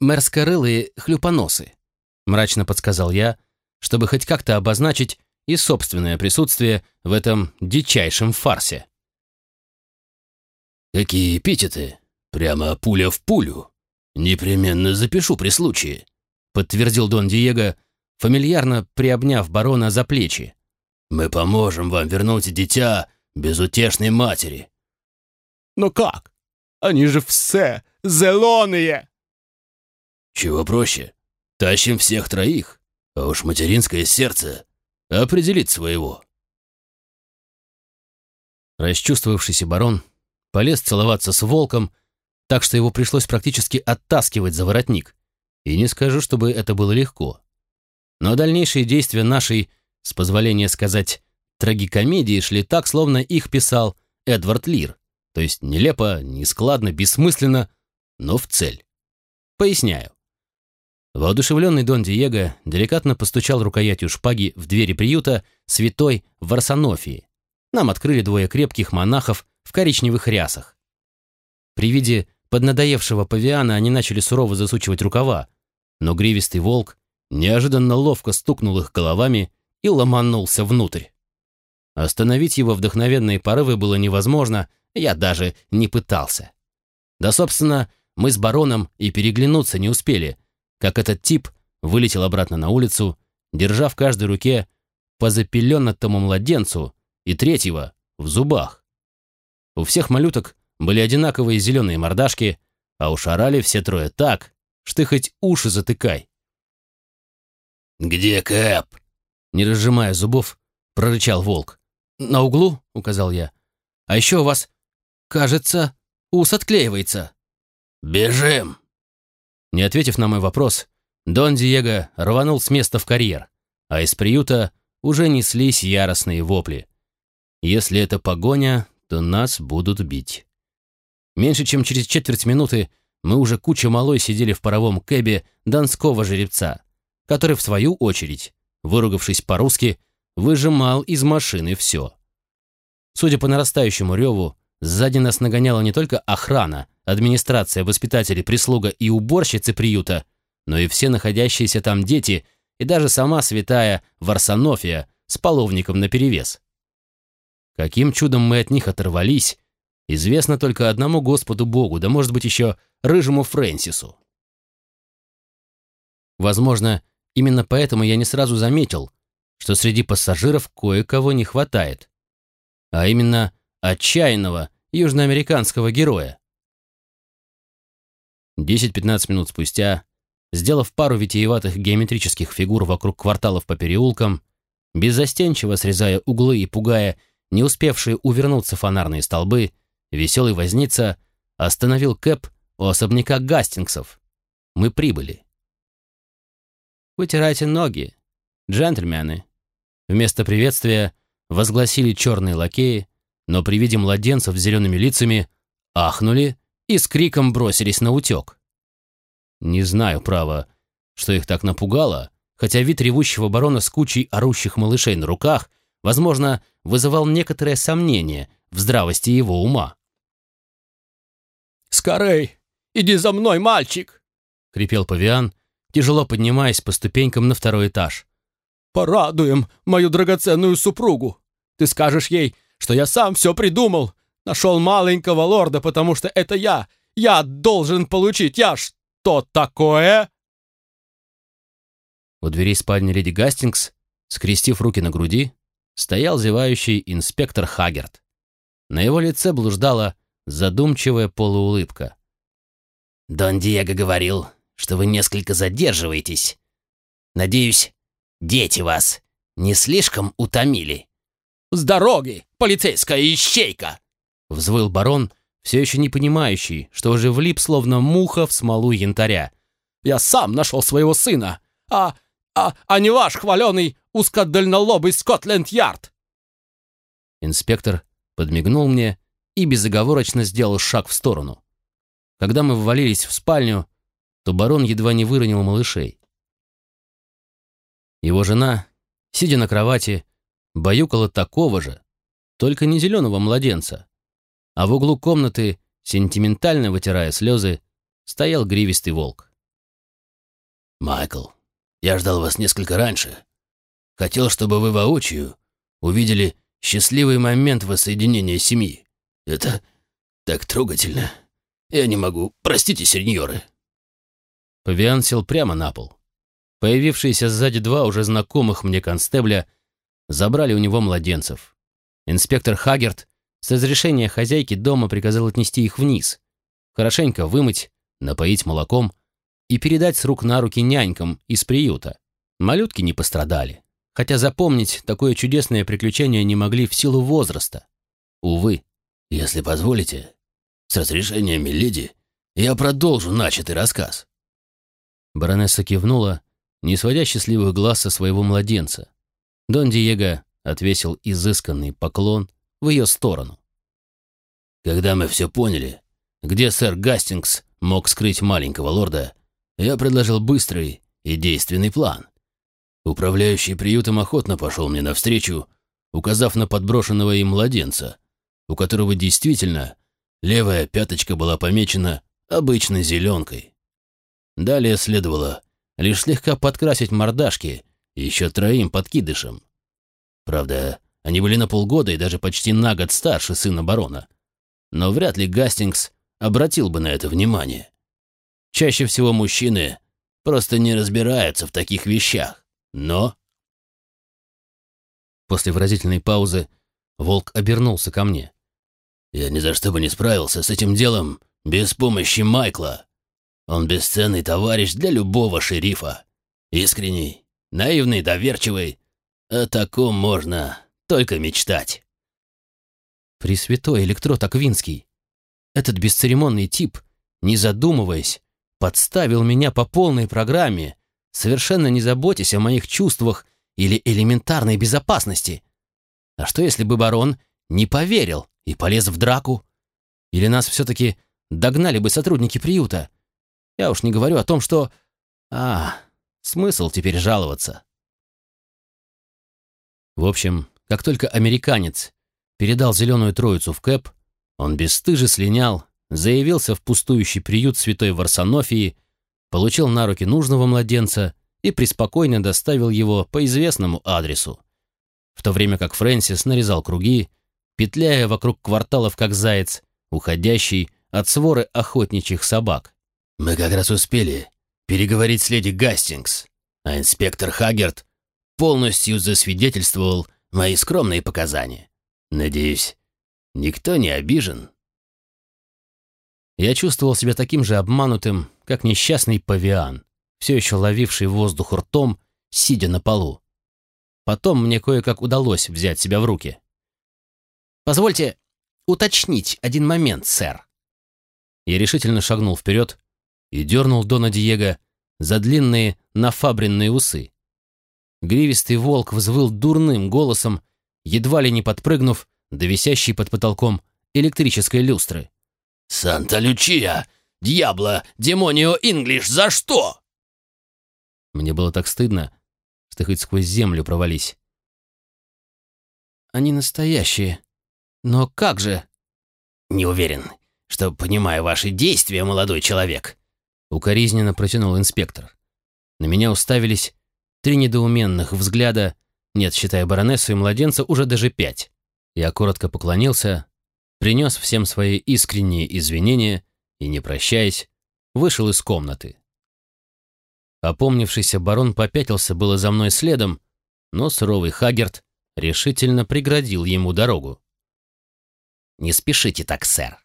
«Мерскорылые хлюпоносы», — мрачно подсказал я, чтобы хоть как-то обозначить и собственное присутствие в этом дичайшем фарсе. «Какие эпитеты? Прямо пуля в пулю. Непременно запишу при случае», — подтвердил Дон Диего, фамильярно приобняв барона за плечи. Мы поможем вам вернуть дитя безутешной матери». «Но как? Они же все зеленые!» «Чего проще? Тащим всех троих, а уж материнское сердце определит своего». Расчувствовавшийся барон полез целоваться с волком, так что его пришлось практически оттаскивать за воротник. И не скажу, чтобы это было легко. Но дальнейшие действия нашей с позволения сказать, трагикомедии шли так, словно их писал Эдвард Лир, то есть нелепо, нескладно, бессмысленно, но в цель. Поясняю. Воодушевленный Дон Диего деликатно постучал рукоятью шпаги в двери приюта святой Варсонофии. Нам открыли двое крепких монахов в коричневых рясах. При виде поднадоевшего павиана они начали сурово засучивать рукава, но гривистый волк неожиданно ловко стукнул их головами и ломанулся внутрь. Остановить его вдохновенные порывы было невозможно, я даже не пытался. Да, собственно, мы с бароном и переглянуться не успели, как этот тип вылетел обратно на улицу, держа в каждой руке по запеленатому младенцу и третьего в зубах. У всех малюток были одинаковые зеленые мордашки, а уж орали все трое так, что хоть уши затыкай. «Где Кэп?» Не разжимая зубов, прорычал волк. «На углу?» — указал я. «А еще у вас, кажется, ус отклеивается». «Бежим!» Не ответив на мой вопрос, Дон Диего рванул с места в карьер, а из приюта уже неслись яростные вопли. Если это погоня, то нас будут бить. Меньше чем через четверть минуты мы уже куча малой сидели в паровом кэбе донского жеребца, который, в свою очередь, выругавшись по-русски, выжимал из машины все. Судя по нарастающему реву, сзади нас нагоняла не только охрана, администрация, воспитатели, прислуга и уборщицы приюта, но и все находящиеся там дети и даже сама святая Варсонофия с половником наперевес. Каким чудом мы от них оторвались, известно только одному Господу Богу, да может быть еще рыжему Фрэнсису. Возможно, Именно поэтому я не сразу заметил, что среди пассажиров кое-кого не хватает. А именно отчаянного южноамериканского героя. 10-15 минут спустя сделав пару витиеватых геометрических фигур вокруг кварталов по переулкам, беззастенчиво срезая углы и пугая не успевшие увернуться фонарные столбы, веселый возница остановил Кэп у особняка Гастингсов. Мы прибыли. «Вытирайте ноги, джентльмены!» Вместо приветствия возгласили черные лакеи, но при виде младенцев с зелеными лицами ахнули и с криком бросились на утек. Не знаю, право, что их так напугало, хотя вид ревущего барона с кучей орущих малышей на руках, возможно, вызывал некоторое сомнение в здравости его ума. «Скорей! Иди за мной, мальчик!» — хрипел павиан, тяжело поднимаясь по ступенькам на второй этаж. «Порадуем мою драгоценную супругу! Ты скажешь ей, что я сам все придумал, нашел маленького лорда, потому что это я, я должен получить, я что такое?» У дверей спальни леди Гастингс, скрестив руки на груди, стоял зевающий инспектор Хагерт. На его лице блуждала задумчивая полуулыбка. «Дон Диего говорил, что вы несколько задерживаетесь. Надеюсь, дети вас не слишком утомили?» «С дороги, полицейская ищейка!» Взвыл барон, все еще не понимающий, что уже влип, словно муха в смолу янтаря. «Я сам нашел своего сына, а, а, а не ваш хваленый узкодальнолобый Скотленд-Ярд!» Инспектор подмигнул мне и безоговорочно сделал шаг в сторону. Когда мы ввалились в спальню, то барон едва не выронил малышей. Его жена, сидя на кровати, баюкала такого же, только не зеленого младенца, а в углу комнаты, сентиментально вытирая слезы, стоял гривистый волк. «Майкл, я ждал вас несколько раньше. Хотел, чтобы вы воочию увидели счастливый момент воссоединения семьи. Это так трогательно. Я не могу. Простите, сеньоры». Павиан сел прямо на пол. Появившиеся сзади два уже знакомых мне констебля забрали у него младенцев. Инспектор Хагерт с разрешения хозяйки дома приказал отнести их вниз, хорошенько вымыть, напоить молоком и передать с рук на руки нянькам из приюта. Малютки не пострадали, хотя запомнить такое чудесное приключение не могли в силу возраста. Увы. «Если позволите, с разрешения Миледи, я продолжу начатый рассказ». Баронесса кивнула, не сводя счастливых глаз со своего младенца. Дон Диего отвесил изысканный поклон в ее сторону. Когда мы все поняли, где сэр Гастингс мог скрыть маленького лорда, я предложил быстрый и действенный план. Управляющий приютом охотно пошел мне навстречу, указав на подброшенного им младенца, у которого действительно левая пяточка была помечена обычной зеленкой. Далее следовало лишь слегка подкрасить мордашки еще троим подкидышам. Правда, они были на полгода и даже почти на год старше сына барона. Но вряд ли Гастингс обратил бы на это внимание. Чаще всего мужчины просто не разбираются в таких вещах. Но... После выразительной паузы волк обернулся ко мне. «Я ни за что бы не справился с этим делом без помощи Майкла. Он бесценный товарищ для любого шерифа. Искренний, наивный, доверчивый. О таком можно только мечтать. Пресвятой электрод Аквинский. Этот бесцеремонный тип, не задумываясь, подставил меня по полной программе, совершенно не заботясь о моих чувствах или элементарной безопасности. А что, если бы барон не поверил и полез в драку? Или нас все-таки догнали бы сотрудники приюта? Я уж не говорю о том, что... А, смысл теперь жаловаться. В общем, как только американец передал зеленую троицу в Кэп, он бесстыже слинял, заявился в пустующий приют святой Варсонофии, получил на руки нужного младенца и преспокойно доставил его по известному адресу. В то время как Фрэнсис нарезал круги, петляя вокруг кварталов как заяц, уходящий от своры охотничьих собак. «Мы как раз успели переговорить с леди Гастингс, а инспектор Хагерт полностью засвидетельствовал мои скромные показания. Надеюсь, никто не обижен. Я чувствовал себя таким же обманутым, как несчастный павиан. все еще ловивший воздух ртом, сидя на полу. Потом мне кое-как удалось взять себя в руки. «Позвольте уточнить один момент, сэр». Я решительно шагнул вперед и дернул Дона Диего за длинные нафабренные усы. Гривистый волк взвыл дурным голосом, едва ли не подпрыгнув до висящей под потолком электрической люстры. «Санта-Лючия! Дьябло! Демонио Инглиш! За что?» Мне было так стыдно, что хоть сквозь землю провались. «Они настоящие. Но как же?» «Не уверен, что понимаю ваши действия, молодой человек», — укоризненно протянул инспектор. На меня уставились три недоуменных взгляда, нет, считая баронессу и младенца, уже даже пять. Я коротко поклонился, принес всем свои искренние извинения и, не прощаясь, вышел из комнаты. Опомнившийся барон попятился было за мной следом, но суровый Хагерт решительно преградил ему дорогу. «Не спешите так, сэр.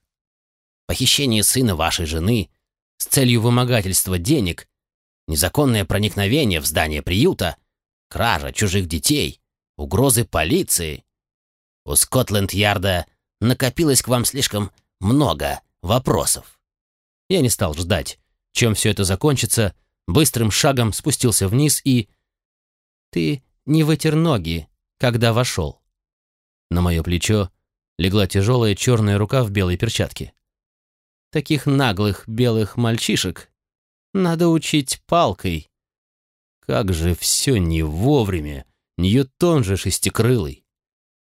Похищение сына вашей жены с целью вымогательства денег, незаконное проникновение в здание приюта, кража чужих детей, угрозы полиции. У Скотленд-Ярда накопилось к вам слишком много вопросов. Я не стал ждать, чем все это закончится, быстрым шагом спустился вниз и... Ты не вытер ноги, когда вошел. На мое плечо легла тяжелая черная рука в белой перчатке. Таких наглых белых мальчишек надо учить палкой. Как же все не вовремя, Ньютон же шестикрылый.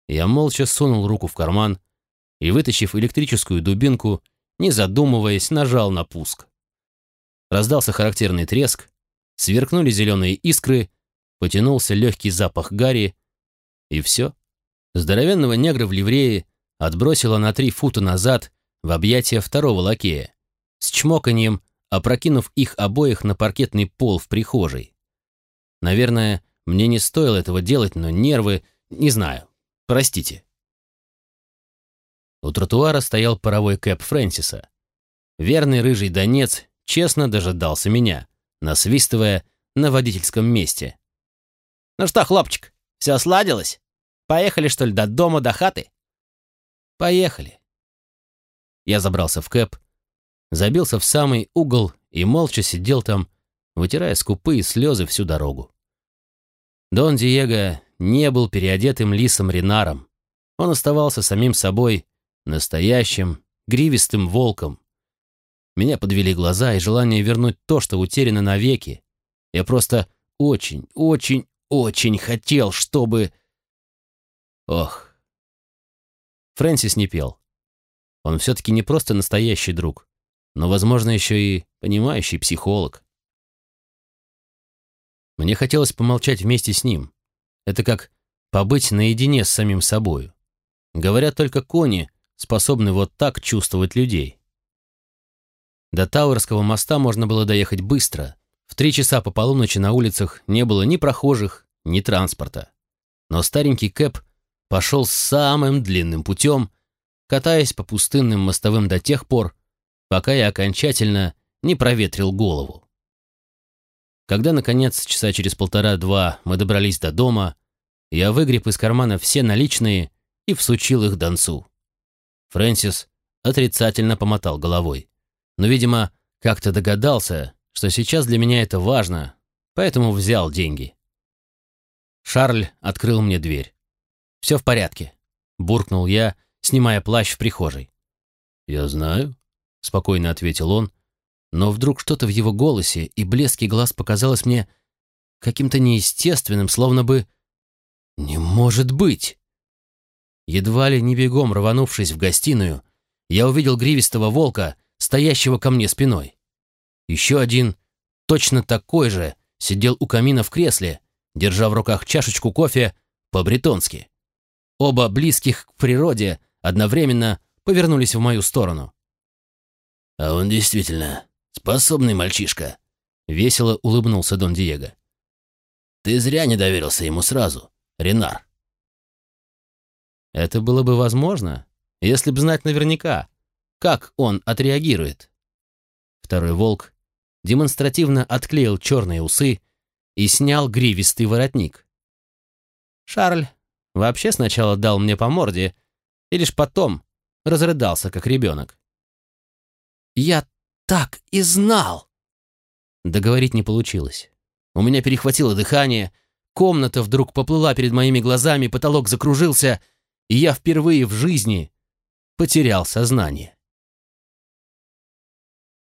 Я молча сунул руку в карман и, вытащив электрическую дубинку, не задумываясь, нажал на пуск. Раздался характерный треск, сверкнули зеленые искры, потянулся легкий запах гари, и все. Здоровенного негра в ливрее отбросило на три фута назад в объятия второго лакея, с чмоканьем опрокинув их обоих на паркетный пол в прихожей. Наверное, мне не стоило этого делать, но нервы... Не знаю. Простите. У тротуара стоял паровой кэп Фрэнсиса. Верный рыжий донец честно дожидался меня, насвистывая на водительском месте. «Ну что, хлопчик, все сладилось? Поехали, что ли, до дома, до хаты?» «Поехали». Я забрался в кэп, забился в самый угол и молча сидел там, вытирая скупые слезы всю дорогу. Дон Диего не был переодетым лисом Ренаром. Он оставался самим собой, настоящим, гривистым волком. Меня подвели глаза и желание вернуть то, что утеряно навеки. Я просто очень, очень, очень хотел, чтобы... Ох. Фрэнсис не пел. Он все-таки не просто настоящий друг, но, возможно, еще и понимающий психолог. Мне хотелось помолчать вместе с ним. Это как побыть наедине с самим собою. Говорят, только кони способны вот так чувствовать людей. До Тауэрского моста можно было доехать быстро. В три часа по полуночи на улицах не было ни прохожих, ни транспорта. Но старенький Кэп пошел самым длинным путем, катаясь по пустынным мостовым до тех пор, пока я окончательно не проветрил голову. Когда, наконец, часа через полтора-два мы добрались до дома, я выгреб из кармана все наличные и всучил их Донцу. Фрэнсис отрицательно помотал головой. Но, видимо, как-то догадался, что сейчас для меня это важно, поэтому взял деньги. Шарль открыл мне дверь. «Все в порядке», — буркнул я, снимая плащ в прихожей. «Я знаю», — спокойно ответил он, но вдруг что-то в его голосе и блеске глаз показалось мне каким-то неестественным, словно бы «Не может быть!» Едва ли не бегом рванувшись в гостиную, я увидел гривистого волка, стоящего ко мне спиной. Еще один, точно такой же, сидел у камина в кресле, держа в руках чашечку кофе по-бретонски. Оба близких к природе одновременно повернулись в мою сторону. «А он действительно способный мальчишка», — весело улыбнулся Дон Диего. «Ты зря не доверился ему сразу, Ренар». Это было бы возможно, если б знать наверняка, как он отреагирует. Второй волк демонстративно отклеил черные усы и снял гривистый воротник. Шарль вообще сначала дал мне по морде и лишь потом разрыдался, как ребенок. «Я так и знал!» Договорить не получилось. У меня перехватило дыхание, комната вдруг поплыла перед моими глазами, потолок закружился, и я впервые в жизни потерял сознание.